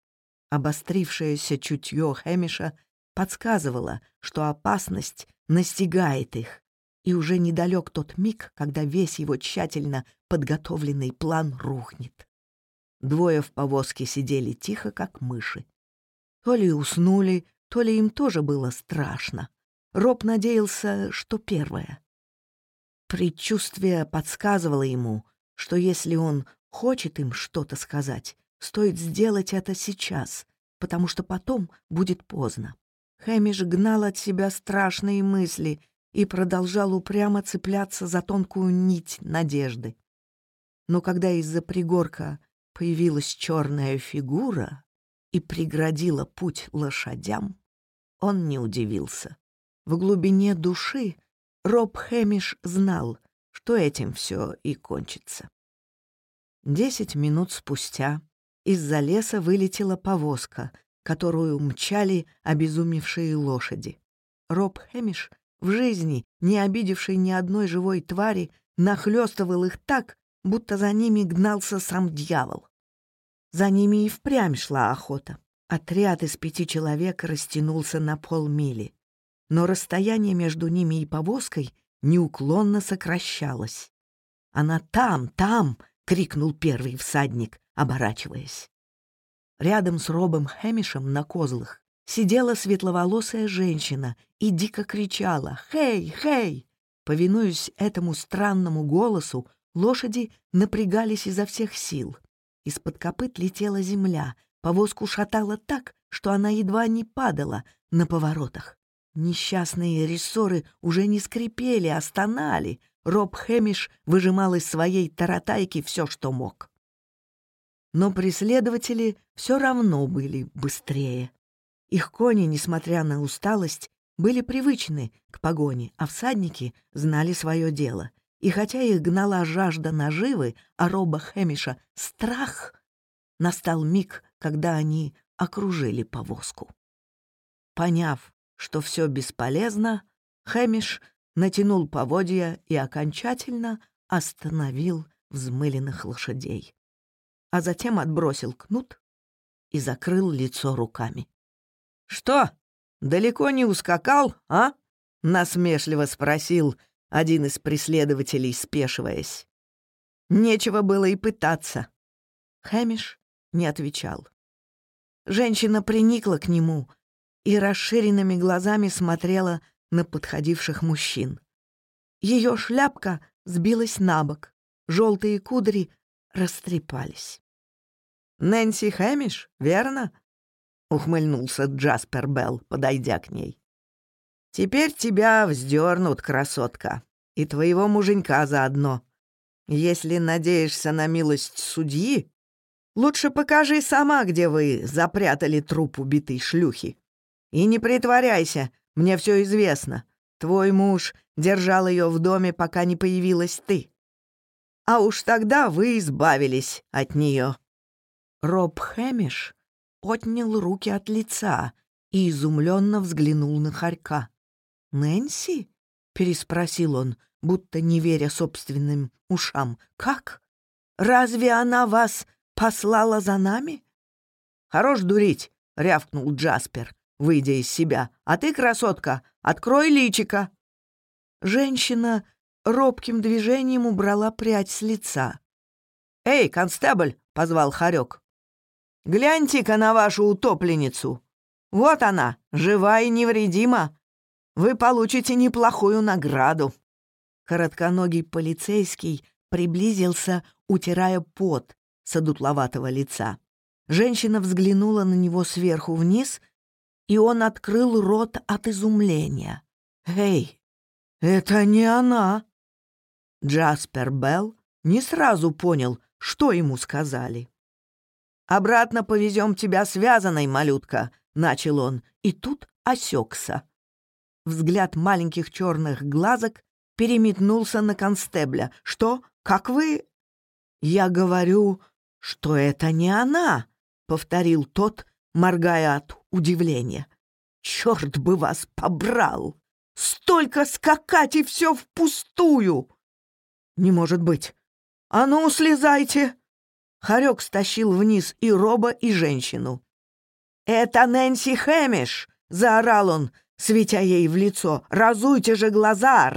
Обострившееся чутье Хэмиша подсказывало, что опасность настигает их, и уже недалек тот миг, когда весь его тщательно подготовленный план рухнет. Двое в повозке сидели тихо, как мыши. То ли уснули, то ли им тоже было страшно. Роб надеялся, что первое. предчувствие подсказывало ему, что если он хочет им что-то сказать, стоит сделать это сейчас, потому что потом будет поздно. Хэмиш гнал от себя страшные мысли и продолжал упрямо цепляться за тонкую нить надежды. Но когда из-за пригорка появилась черная фигура и преградила путь лошадям, он не удивился. В глубине души Роб Хэмиш знал, что этим все и кончится. Десять минут спустя из-за леса вылетела повозка, которую мчали обезумевшие лошади. Роб Хэмиш, в жизни не обидевший ни одной живой твари, нахлёстывал их так, будто за ними гнался сам дьявол. За ними и впрямь шла охота. Отряд из пяти человек растянулся на полмили но расстояние между ними и повозкой неуклонно сокращалось. «Она там, там!» — крикнул первый всадник, оборачиваясь. Рядом с Робом Хэмишем на козлах сидела светловолосая женщина и дико кричала «Хей! Хей!». Повинуясь этому странному голосу, лошади напрягались изо всех сил. Из-под копыт летела земля, повозку шатало так, что она едва не падала на поворотах. Несчастные рессоры уже не скрипели, а стонали. Роб Хэмиш выжимал из своей таратайки все, что мог. Но преследователи все равно были быстрее. Их кони, несмотря на усталость, были привычны к погоне, а всадники знали свое дело. И хотя их гнала жажда наживы, а Роба Хэмиша — страх, настал миг, когда они окружили повозку. Поняв, что все бесполезно, Хэмиш натянул поводья и окончательно остановил взмыленных лошадей, а затем отбросил кнут и закрыл лицо руками. «Что, далеко не ускакал, а?» — насмешливо спросил один из преследователей, спешиваясь. Нечего было и пытаться. Хэмиш не отвечал. Женщина приникла к нему — и расширенными глазами смотрела на подходивших мужчин. Ее шляпка сбилась на бок, желтые кудри растрепались. «Нэнси Хэмиш, верно?» — ухмыльнулся Джаспер Белл, подойдя к ней. «Теперь тебя вздернут, красотка, и твоего муженька заодно. Если надеешься на милость судьи, Лучше покажи сама, где вы запрятали труп убитой шлюхи. И не притворяйся, мне все известно. Твой муж держал ее в доме, пока не появилась ты. А уж тогда вы избавились от нее. Роб Хэмиш отнял руки от лица и изумленно взглянул на Харька. «Нэнси?» — переспросил он, будто не веря собственным ушам. «Как? Разве она вас послала за нами?» «Хорош дурить!» — рявкнул Джаспер, выйдя из себя. «А ты, красотка, открой личика!» Женщина робким движением убрала прядь с лица. «Эй, констебль!» — позвал Харек. «Гляньте-ка на вашу утопленницу! Вот она, жива и невредима! Вы получите неплохую награду!» Коротконогий полицейский приблизился, утирая пот с одутловатого лица. Женщина взглянула на него сверху вниз — и он открыл рот от изумления. «Эй, это не она!» Джаспер Белл не сразу понял, что ему сказали. «Обратно повезем тебя связанной, малютка», — начал он, и тут осекся. Взгляд маленьких черных глазок переметнулся на констебля. «Что? Как вы?» «Я говорю, что это не она», — повторил тот, моргая от удивления. «Черт бы вас побрал! Столько скакать и все впустую!» «Не может быть! А ну, слезайте!» Харек стащил вниз и Роба, и женщину. «Это Нэнси Хэмиш!» — заорал он, светя ей в лицо. «Разуйте же глаза,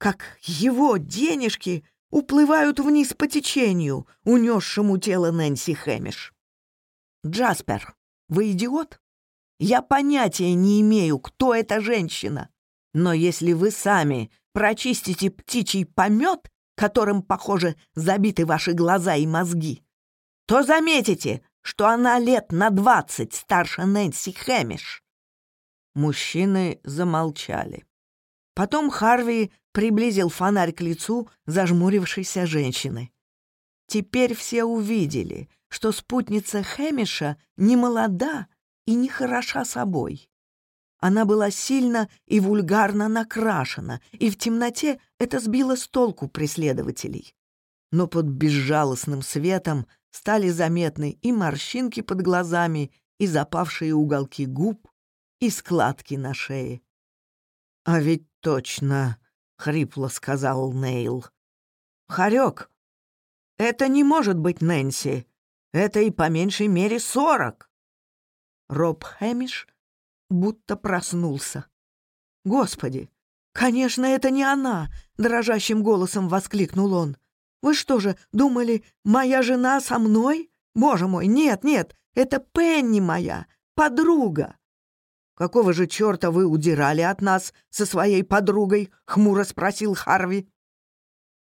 Райс!» Терпение констебля лопнуло. Он проделал слишком долгий путь, а теперь воочию видел, как его денежки уплывают вниз по течению, унесшему тело Нэнси Хэмиш. «Джаспер, вы идиот? Я понятия не имею, кто эта женщина. Но если вы сами прочистите птичий помет, которым, похоже, забиты ваши глаза и мозги, то заметите, что она лет на двадцать старше Нэнси Хэмиш. Мужчины замолчали. Потом Харви приблизил фонарь к лицу зажмурившейся женщины. Теперь все увидели, что спутница Хэмиша не молода и не хороша собой. Она была сильно и вульгарно накрашена, и в темноте это сбило с толку преследователей. Но под безжалостным светом стали заметны и морщинки под глазами, и запавшие уголки губ, и складки на шее. «А ведь точно», — хрипло сказал Нейл. «Харек, это не может быть Нэнси. Это и по меньшей мере сорок». Роб Хэмиш будто проснулся. «Господи, конечно, это не она!» — дрожащим голосом воскликнул он. «Вы что же, думали, моя жена со мной? Боже мой, нет, нет, это Пенни моя, подруга!» какого же черта вы удирали от нас со своей подругой?» — хмуро спросил Харви.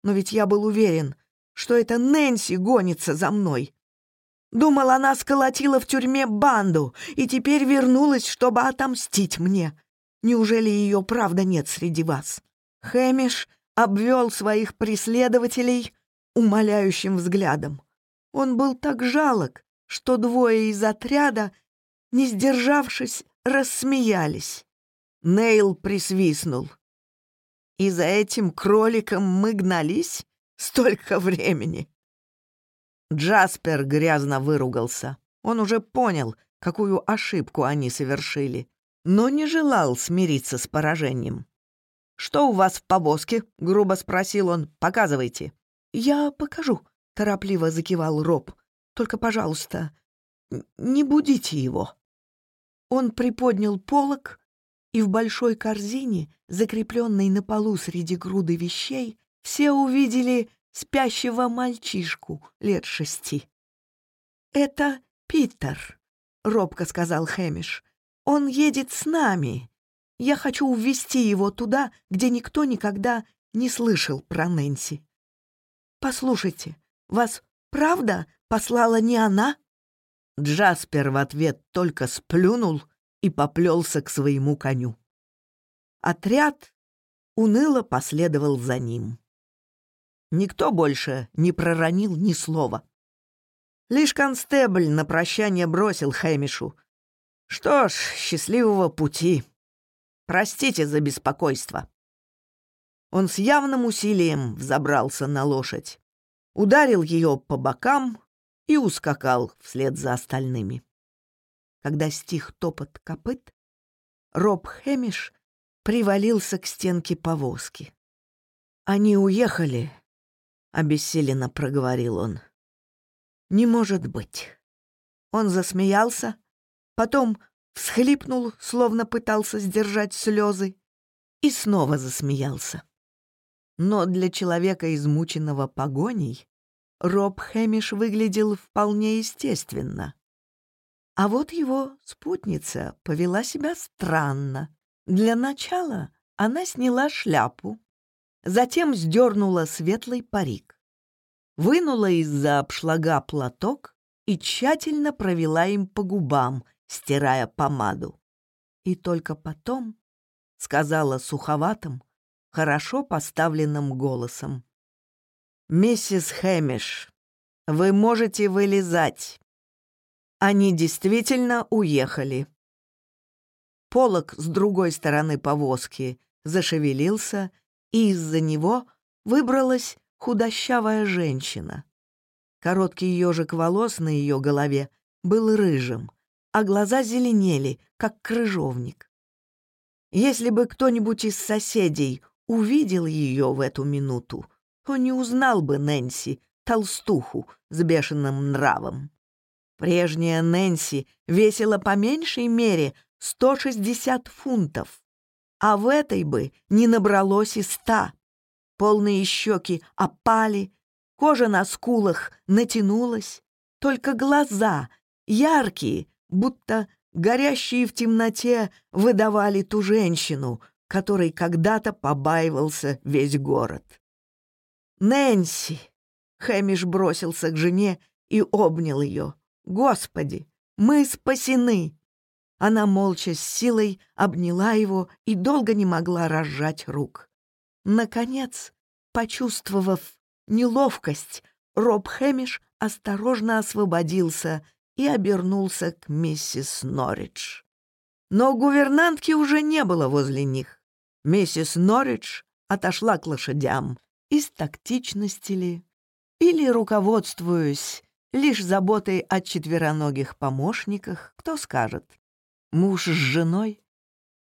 «Но ведь я был уверен, что это Нэнси гонится за мной. Думал, она сколотила в тюрьме банду и теперь вернулась, чтобы отомстить мне. Неужели ее правда нет среди вас?» Хэмиш обвел своих преследователей умоляющим взглядом. Он был так жалок, что двое из отряда, не сдержавшись, рассмеялись. Нейл присвистнул. «И за этим кроликом мы гнались столько времени?» Джаспер грязно выругался. Он уже понял, какую ошибку они совершили, но не желал смириться с поражением. «Что у вас в повозке?» — грубо спросил он. «Показывайте». «Я покажу», — торопливо закивал Роб. «Только, пожалуйста, не будите его». Он приподнял полок, и в большой корзине, закрепленной на полу среди груды вещей, все увидели спящего мальчишку лет шести. «Это Питер», — робко сказал Хэмиш. «Он едет с нами. Я хочу увезти его туда, где никто никогда не слышал про Нэнси». «Послушайте, вас правда послала не она?» Джаспер в ответ только сплюнул и поплелся к своему коню. Отряд уныло последовал за ним. Никто больше не проронил ни слова. Лишь констебль на прощание бросил Хэмишу. «Что ж, счастливого пути. Простите за беспокойство». Он с явным усилием взобрался на лошадь, ударил ее по бокам и ускакал вслед за остальными. Когда стих топот копыт, Роб Хэмиш привалился к стенке повозки. «Они уехали», — обессиленно проговорил он. «Не может быть». Он засмеялся, потом всхлипнул, словно пытался сдержать слезы, и снова засмеялся. Но для человека, измученного погоней, Роб Хэмиш выглядел вполне естественно. А вот его спутница повела себя странно. Для начала она сняла шляпу, затем сдернула светлый парик, вынула из-за обшлага платок и тщательно провела им по губам, стирая помаду. И только потом сказала суховатым, хорошо поставленным голосом. «Миссис Хэмиш, вы можете вылезать. Они действительно уехали». Полок с другой стороны повозки зашевелился, и из-за него выбралась худощавая женщина. Короткий ежик волос на ее голове был рыжим, а глаза зеленели, как крыжовник. Если бы кто-нибудь из соседей увидел ее в эту минуту, он не узнал бы Нэнси, толстуху с бешеным нравом. Прежняя Нэнси весила по меньшей мере 160 фунтов, а в этой бы не набралось и ста. Полные щеки опали, кожа на скулах натянулась, только глаза, яркие, будто горящие в темноте, выдавали ту женщину, которой когда-то побаивался весь город. «Нэнси!» — Хэмиш бросился к жене и обнял ее. «Господи, мы спасены!» Она молча с силой обняла его и долго не могла разжать рук. Наконец, почувствовав неловкость, Роб Хэмиш осторожно освободился и обернулся к миссис Норридж. Но гувернантки уже не было возле них. Миссис Норридж отошла к лошадям, из тактичности ли, или руководствуюсь лишь заботой о четвероногих помощниках, кто скажет. Муж с женой,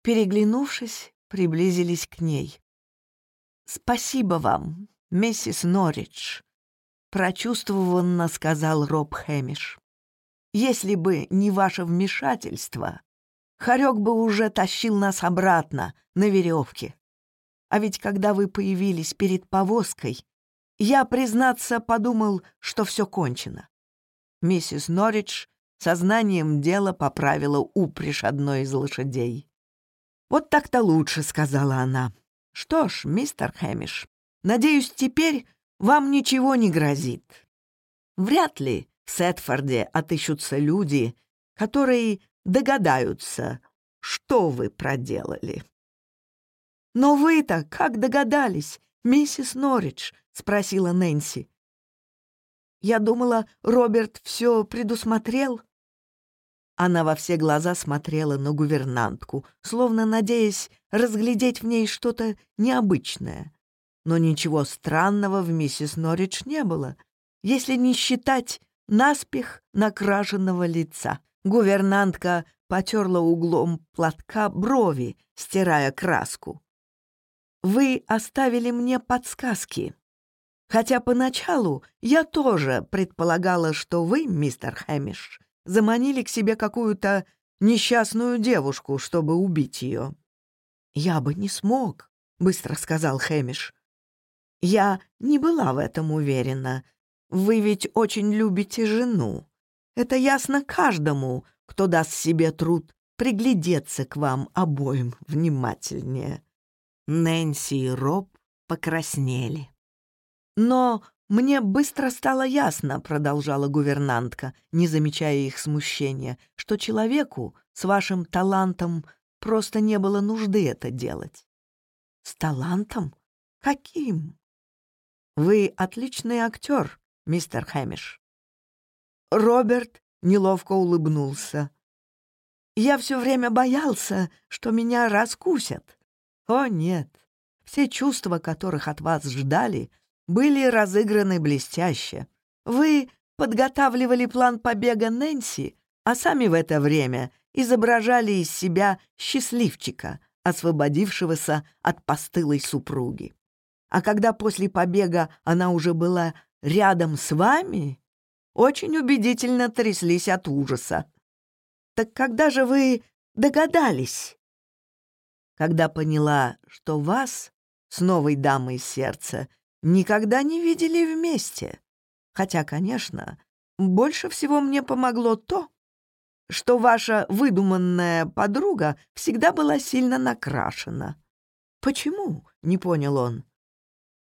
переглянувшись, приблизились к ней. «Спасибо вам, миссис Норридж», — прочувствованно сказал Роб Хэмиш. «Если бы не ваше вмешательство, Харек бы уже тащил нас обратно на веревке». А ведь когда вы появились перед повозкой, я, признаться, подумал, что все кончено. Миссис Норридж сознанием дела поправила упряжь одной из лошадей. «Вот так-то лучше», — сказала она. «Что ж, мистер Хэмиш, надеюсь, теперь вам ничего не грозит. Вряд ли в Сетфорде отыщутся люди, которые догадаются, что вы проделали». «Но вы-то как догадались, миссис Норридж?» — спросила Нэнси. «Я думала, Роберт все предусмотрел». Она во все глаза смотрела на гувернантку, словно надеясь разглядеть в ней что-то необычное. Но ничего странного в миссис Норридж не было, если не считать наспех накрашенного лица. Гувернантка потерла углом платка брови, стирая краску. «Вы оставили мне подсказки. Хотя поначалу я тоже предполагала, что вы, мистер Хэмиш, заманили к себе какую-то несчастную девушку, чтобы убить ее». «Я бы не смог», — быстро сказал Хэмиш. «Я не была в этом уверена. Вы ведь очень любите жену. Это ясно каждому, кто даст себе труд приглядеться к вам обоим внимательнее». Нэнси и Роб покраснели. «Но мне быстро стало ясно», — продолжала гувернантка, не замечая их смущения, «что человеку с вашим талантом просто не было нужды это делать». «С талантом? Каким?» «Вы отличный актер, мистер Хэмиш». Роберт неловко улыбнулся. «Я все время боялся, что меня раскусят», О, нет. Все чувства, которых от вас ждали, были разыграны блестяще. Вы подготавливали план побега Нэнси, а сами в это время изображали из себя счастливчика, освободившегося от постылой супруги. А когда после побега она уже была рядом с вами, очень убедительно тряслись от ужаса. Так когда же вы догадались? когда поняла, что вас с новой дамой сердца никогда не видели вместе. Хотя, конечно, больше всего мне помогло то, что ваша выдуманная подруга всегда была сильно накрашена. «Почему?» — не понял он.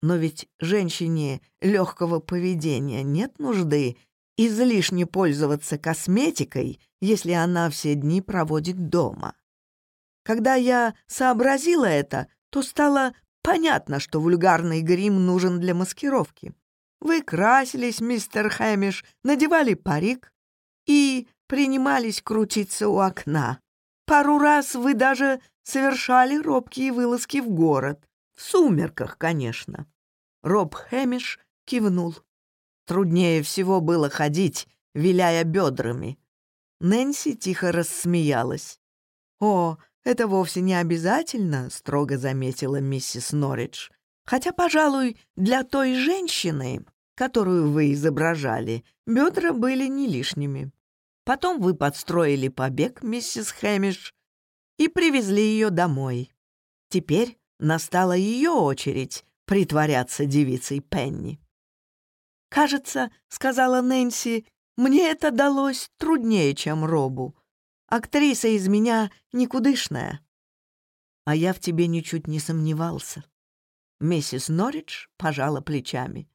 «Но ведь женщине легкого поведения нет нужды излишне пользоваться косметикой, если она все дни проводит дома. Когда я сообразила это, то стало понятно, что вульгарный грим нужен для маскировки. Вы красились, мистер Хэмиш, надевали парик и принимались крутиться у окна. Пару раз вы даже совершали робкие вылазки в город. В сумерках, конечно. Роб Хэмиш кивнул. Труднее всего было ходить, виляя бедрами. Нэнси тихо рассмеялась. «О, это вовсе не обязательно», — строго заметила миссис Норридж. «Хотя, пожалуй, для той женщины, которую вы изображали, бедра были не лишними. Потом вы подстроили побег, миссис Хэмиш, и привезли ее домой. Теперь настала ее очередь притворяться девицей Пенни. «Кажется, — сказала Нэнси, — мне это далось труднее, чем Робу. актриса из меня никудышная. А я в тебе ничуть не сомневался. Миссис Норридж пожала плечами.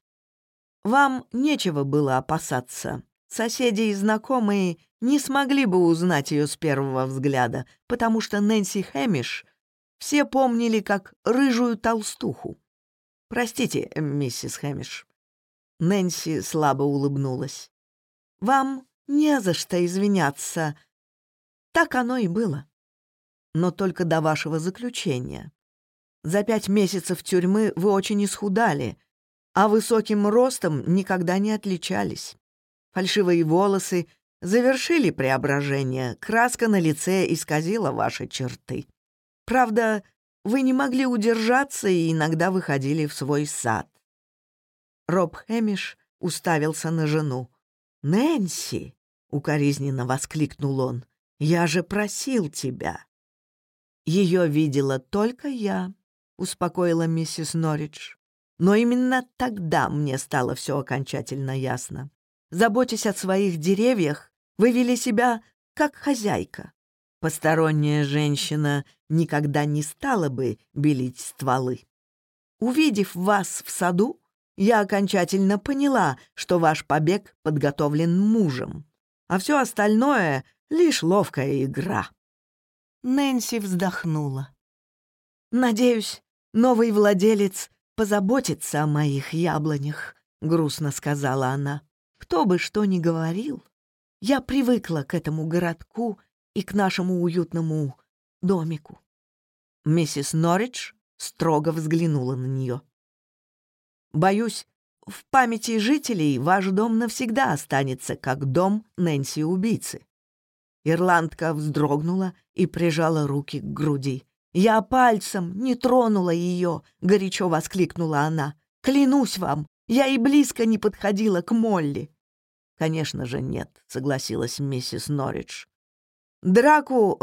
Вам нечего было опасаться. Соседи и знакомые не смогли бы узнать ее с первого взгляда, потому что Нэнси Хэмиш все помнили как рыжую толстуху. Простите, миссис Хэмиш. Нэнси слабо улыбнулась. «Вам не за что извиняться, так оно и было. Но только до вашего заключения. За пять месяцев тюрьмы вы очень исхудали, а высоким ростом никогда не отличались. Фальшивые волосы завершили преображение, краска на лице исказила ваши черты. Правда, вы не могли удержаться и иногда выходили в свой сад. Роб Хэмиш уставился на жену. «Нэнси!» — укоризненно воскликнул он. «Я же просил тебя!» «Ее видела только я», — успокоила миссис Норридж. «Но именно тогда мне стало все окончательно ясно. Заботясь о своих деревьях, вы вели себя как хозяйка. Посторонняя женщина никогда не стала бы белить стволы. Увидев вас в саду, я окончательно поняла, что ваш побег подготовлен мужем, а все остальное — лишь ловкая игра». Нэнси вздохнула. «Надеюсь, новый владелец позаботится о моих яблонях», — грустно сказала она. «Кто бы что ни говорил, я привыкла к этому городку и к нашему уютному домику». Миссис Норридж строго взглянула на нее. Боюсь, в памяти жителей ваш дом навсегда останется как дом Нэнси-убийцы». Ирландка вздрогнула и прижала руки к груди. «Я пальцем не тронула ее!» — горячо воскликнула она. «Клянусь вам, я и близко не подходила к Молли!» «Конечно же нет», — согласилась миссис Норридж. Драку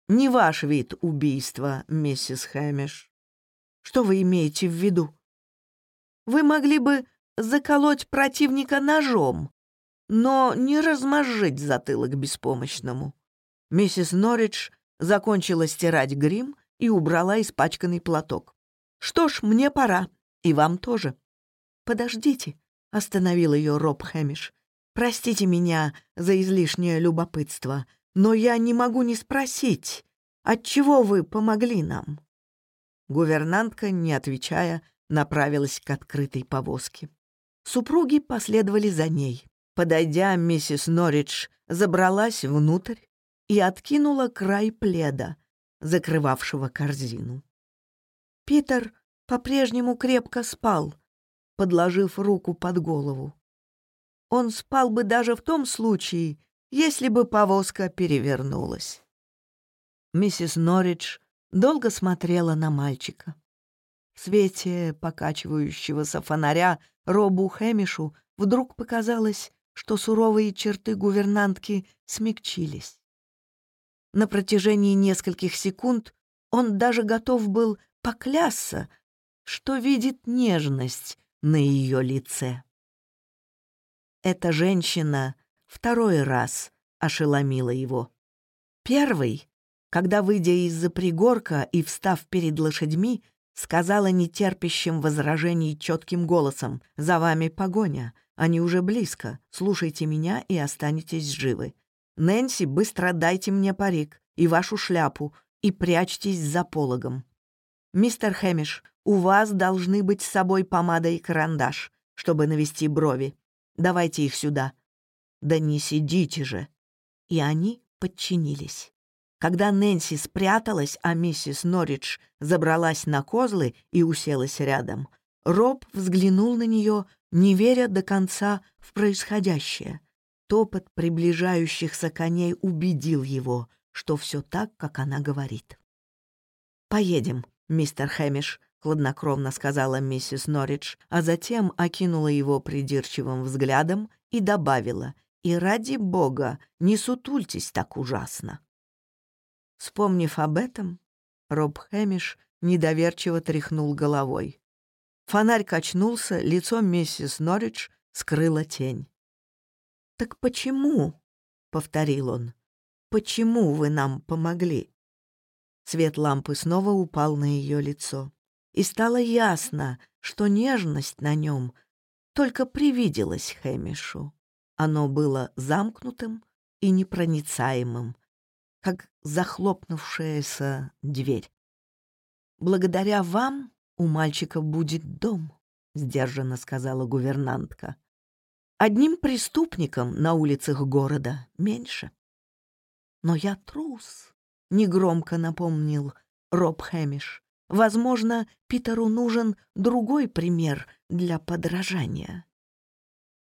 разгоняли струей воды, так что во дворе было мокро. Молли поскользнулась на влажной брусчатке и упала, а при падении ударилась головой. «Не ваш вид убийства, миссис Хэмиш. Что вы имеете в виду? Вы могли бы заколоть противника ножом, но не размозжить затылок беспомощному». Миссис Норридж закончила стирать грим и убрала испачканный платок. Что ж, мне пора. И вам тоже. Подождите, — остановил ее Роб Хэмиш. Простите меня за излишнее любопытство, но я не могу не спросить, отчего вы помогли нам?» Гувернантка, не отвечая, направилась к открытой повозке. Супруги последовали за ней. Подойдя, миссис Норридж забралась внутрь и откинула край пледа, закрывавшего корзину. Питер по-прежнему крепко спал, подложив руку под голову. Он спал бы даже в том случае, если бы повозка перевернулась. Миссис Норридж долго смотрела на мальчика. В свете покачивающегося фонаря Робу Хэмишу вдруг показалось, что суровые черты гувернантки смягчились. На протяжении нескольких секунд он даже готов был поклясться, что видит нежность на ее лице. Эта женщина второй раз ошеломила его. Первый, когда, выйдя из-за пригорка и встав перед лошадьми, сказала нетерпящим возражений четким голосом «За вами погоня, они уже близко, слушайте меня и останетесь живы. Нэнси, быстро дайте мне парик и вашу шляпу и прячьтесь за пологом. Мистер Хэмиш, у вас должны быть с собой помада и карандаш, чтобы навести брови. Давайте их сюда. «Да не сидите же!» И они подчинились. Когда Нэнси спряталась, а миссис Норридж забралась на козлы и уселась рядом, Роб взглянул на нее, не веря до конца в происходящее. Топот приближающихся коней убедил его, что все так, как она говорит. «Поедем, мистер Хэмиш», — хладнокровно сказала миссис Норридж, а затем окинула его придирчивым взглядом и добавила — и ради бога, не сутультесь так ужасно. Вспомнив об этом, Роб Хэмиш недоверчиво тряхнул головой. Фонарь качнулся, лицо миссис Норридж скрыло тень. «Так почему?» — повторил он. «Почему вы нам помогли?» Свет лампы снова упал на ее лицо. И стало ясно, что нежность на нем только привиделась Хэмишу. Оно было замкнутым и непроницаемым, как захлопнувшаяся дверь. «Благодаря вам у мальчика будет дом», — сдержанно сказала гувернантка. «Одним преступником на улицах города меньше». «Но я трус», — негромко напомнил Роб Хэмиш. «Возможно, Питеру нужен другой пример для подражания».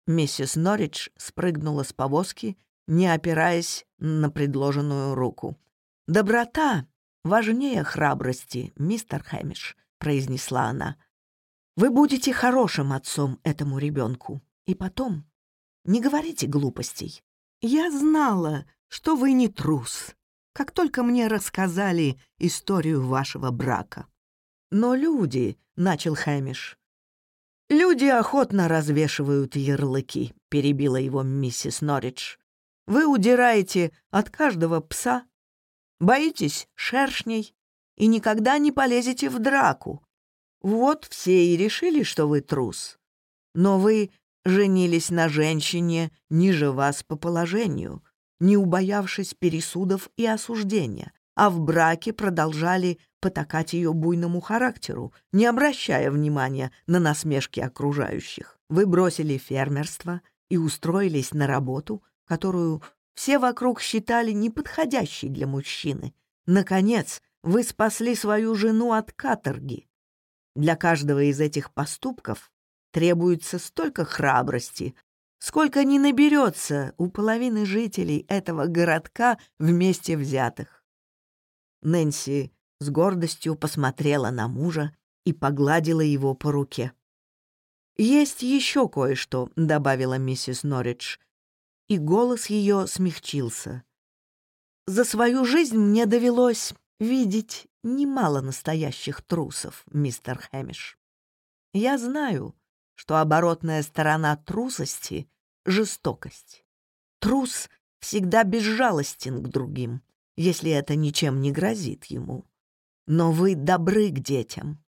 Миссис Норридж спрыгнула с повозки, не опираясь на предложенную руку. «Доброта важнее храбрости, мистер Хэмиш», — произнесла она. «Вы будете хорошим отцом этому ребенку. И потом, не говорите глупостей. Я знала, что вы не трус, как только мне рассказали историю вашего брака. «Но люди», — начал Хэмиш. «Люди охотно развешивают ярлыки», — перебила его миссис Норридж. «Вы удираете от каждого пса, боитесь шершней и никогда не полезете в драку. Вот все и решили, что вы трус. Но вы женились на женщине ниже вас по положению, не убоявшись пересудов и осуждения, а А в браке продолжали потакать ее буйному характеру, не обращая внимания на насмешки окружающих. Вы бросили фермерство и устроились на работу, которую все вокруг считали неподходящей для мужчины. Наконец, вы спасли свою жену от каторги. Для каждого из этих поступков требуется столько храбрости, сколько не наберется у половины жителей этого городка вместе взятых. Нэнси с гордостью посмотрела на мужа и погладила его по руке. «Есть еще кое-что», — добавила миссис Норридж, и голос ее смягчился. «За свою жизнь мне довелось видеть немало настоящих трусов, мистер Хэмиш. Я знаю, что оборотная сторона трусости — жестокость. Трус всегда безжалостен к другим, если это ничем не грозит ему. Но вы добры к детям.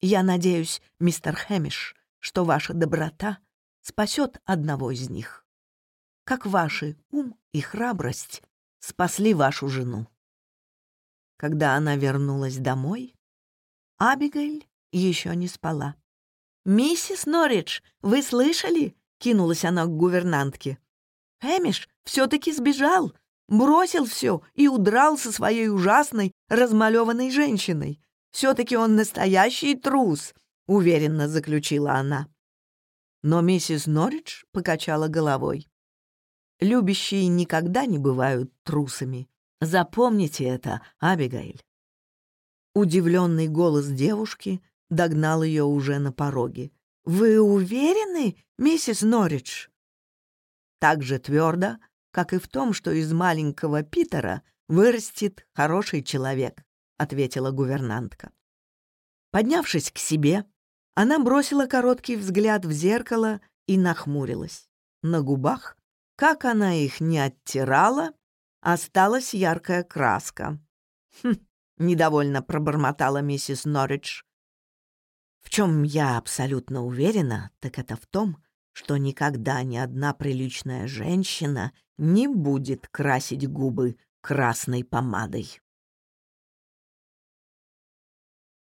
Я надеюсь, мистер Хэмиш, что ваша доброта спасет одного из них. Как ваши ум и храбрость спасли вашу жену. Когда она вернулась домой, Абигейль еще не спала. «Миссис Норридж, вы слышали?» — кинулась она к гувернантке. «Хэмиш все-таки сбежал, бросил все и удрал со своей ужасной, размалеванной женщиной. Все-таки он настоящий трус», — уверенно заключила она. Но миссис Норридж покачала головой. «Любящие никогда не бывают трусами. Запомните это, Абигейль». Удивленный голос девушки догнал ее уже на пороге. «Вы уверены, миссис Норридж?» Так же твердо, как и в том, что из маленького Питера вырастет хороший человек, ответила гувернантка. Поднявшись к себе, она бросила короткий взгляд в зеркало и нахмурилась. На губах, как она их не оттирала, осталась яркая краска. «Хм», — недовольно пробормотала миссис Норридж. «В чем я абсолютно уверена, так это в том, что никогда ни одна приличная женщина не будет красить губы красной помадой.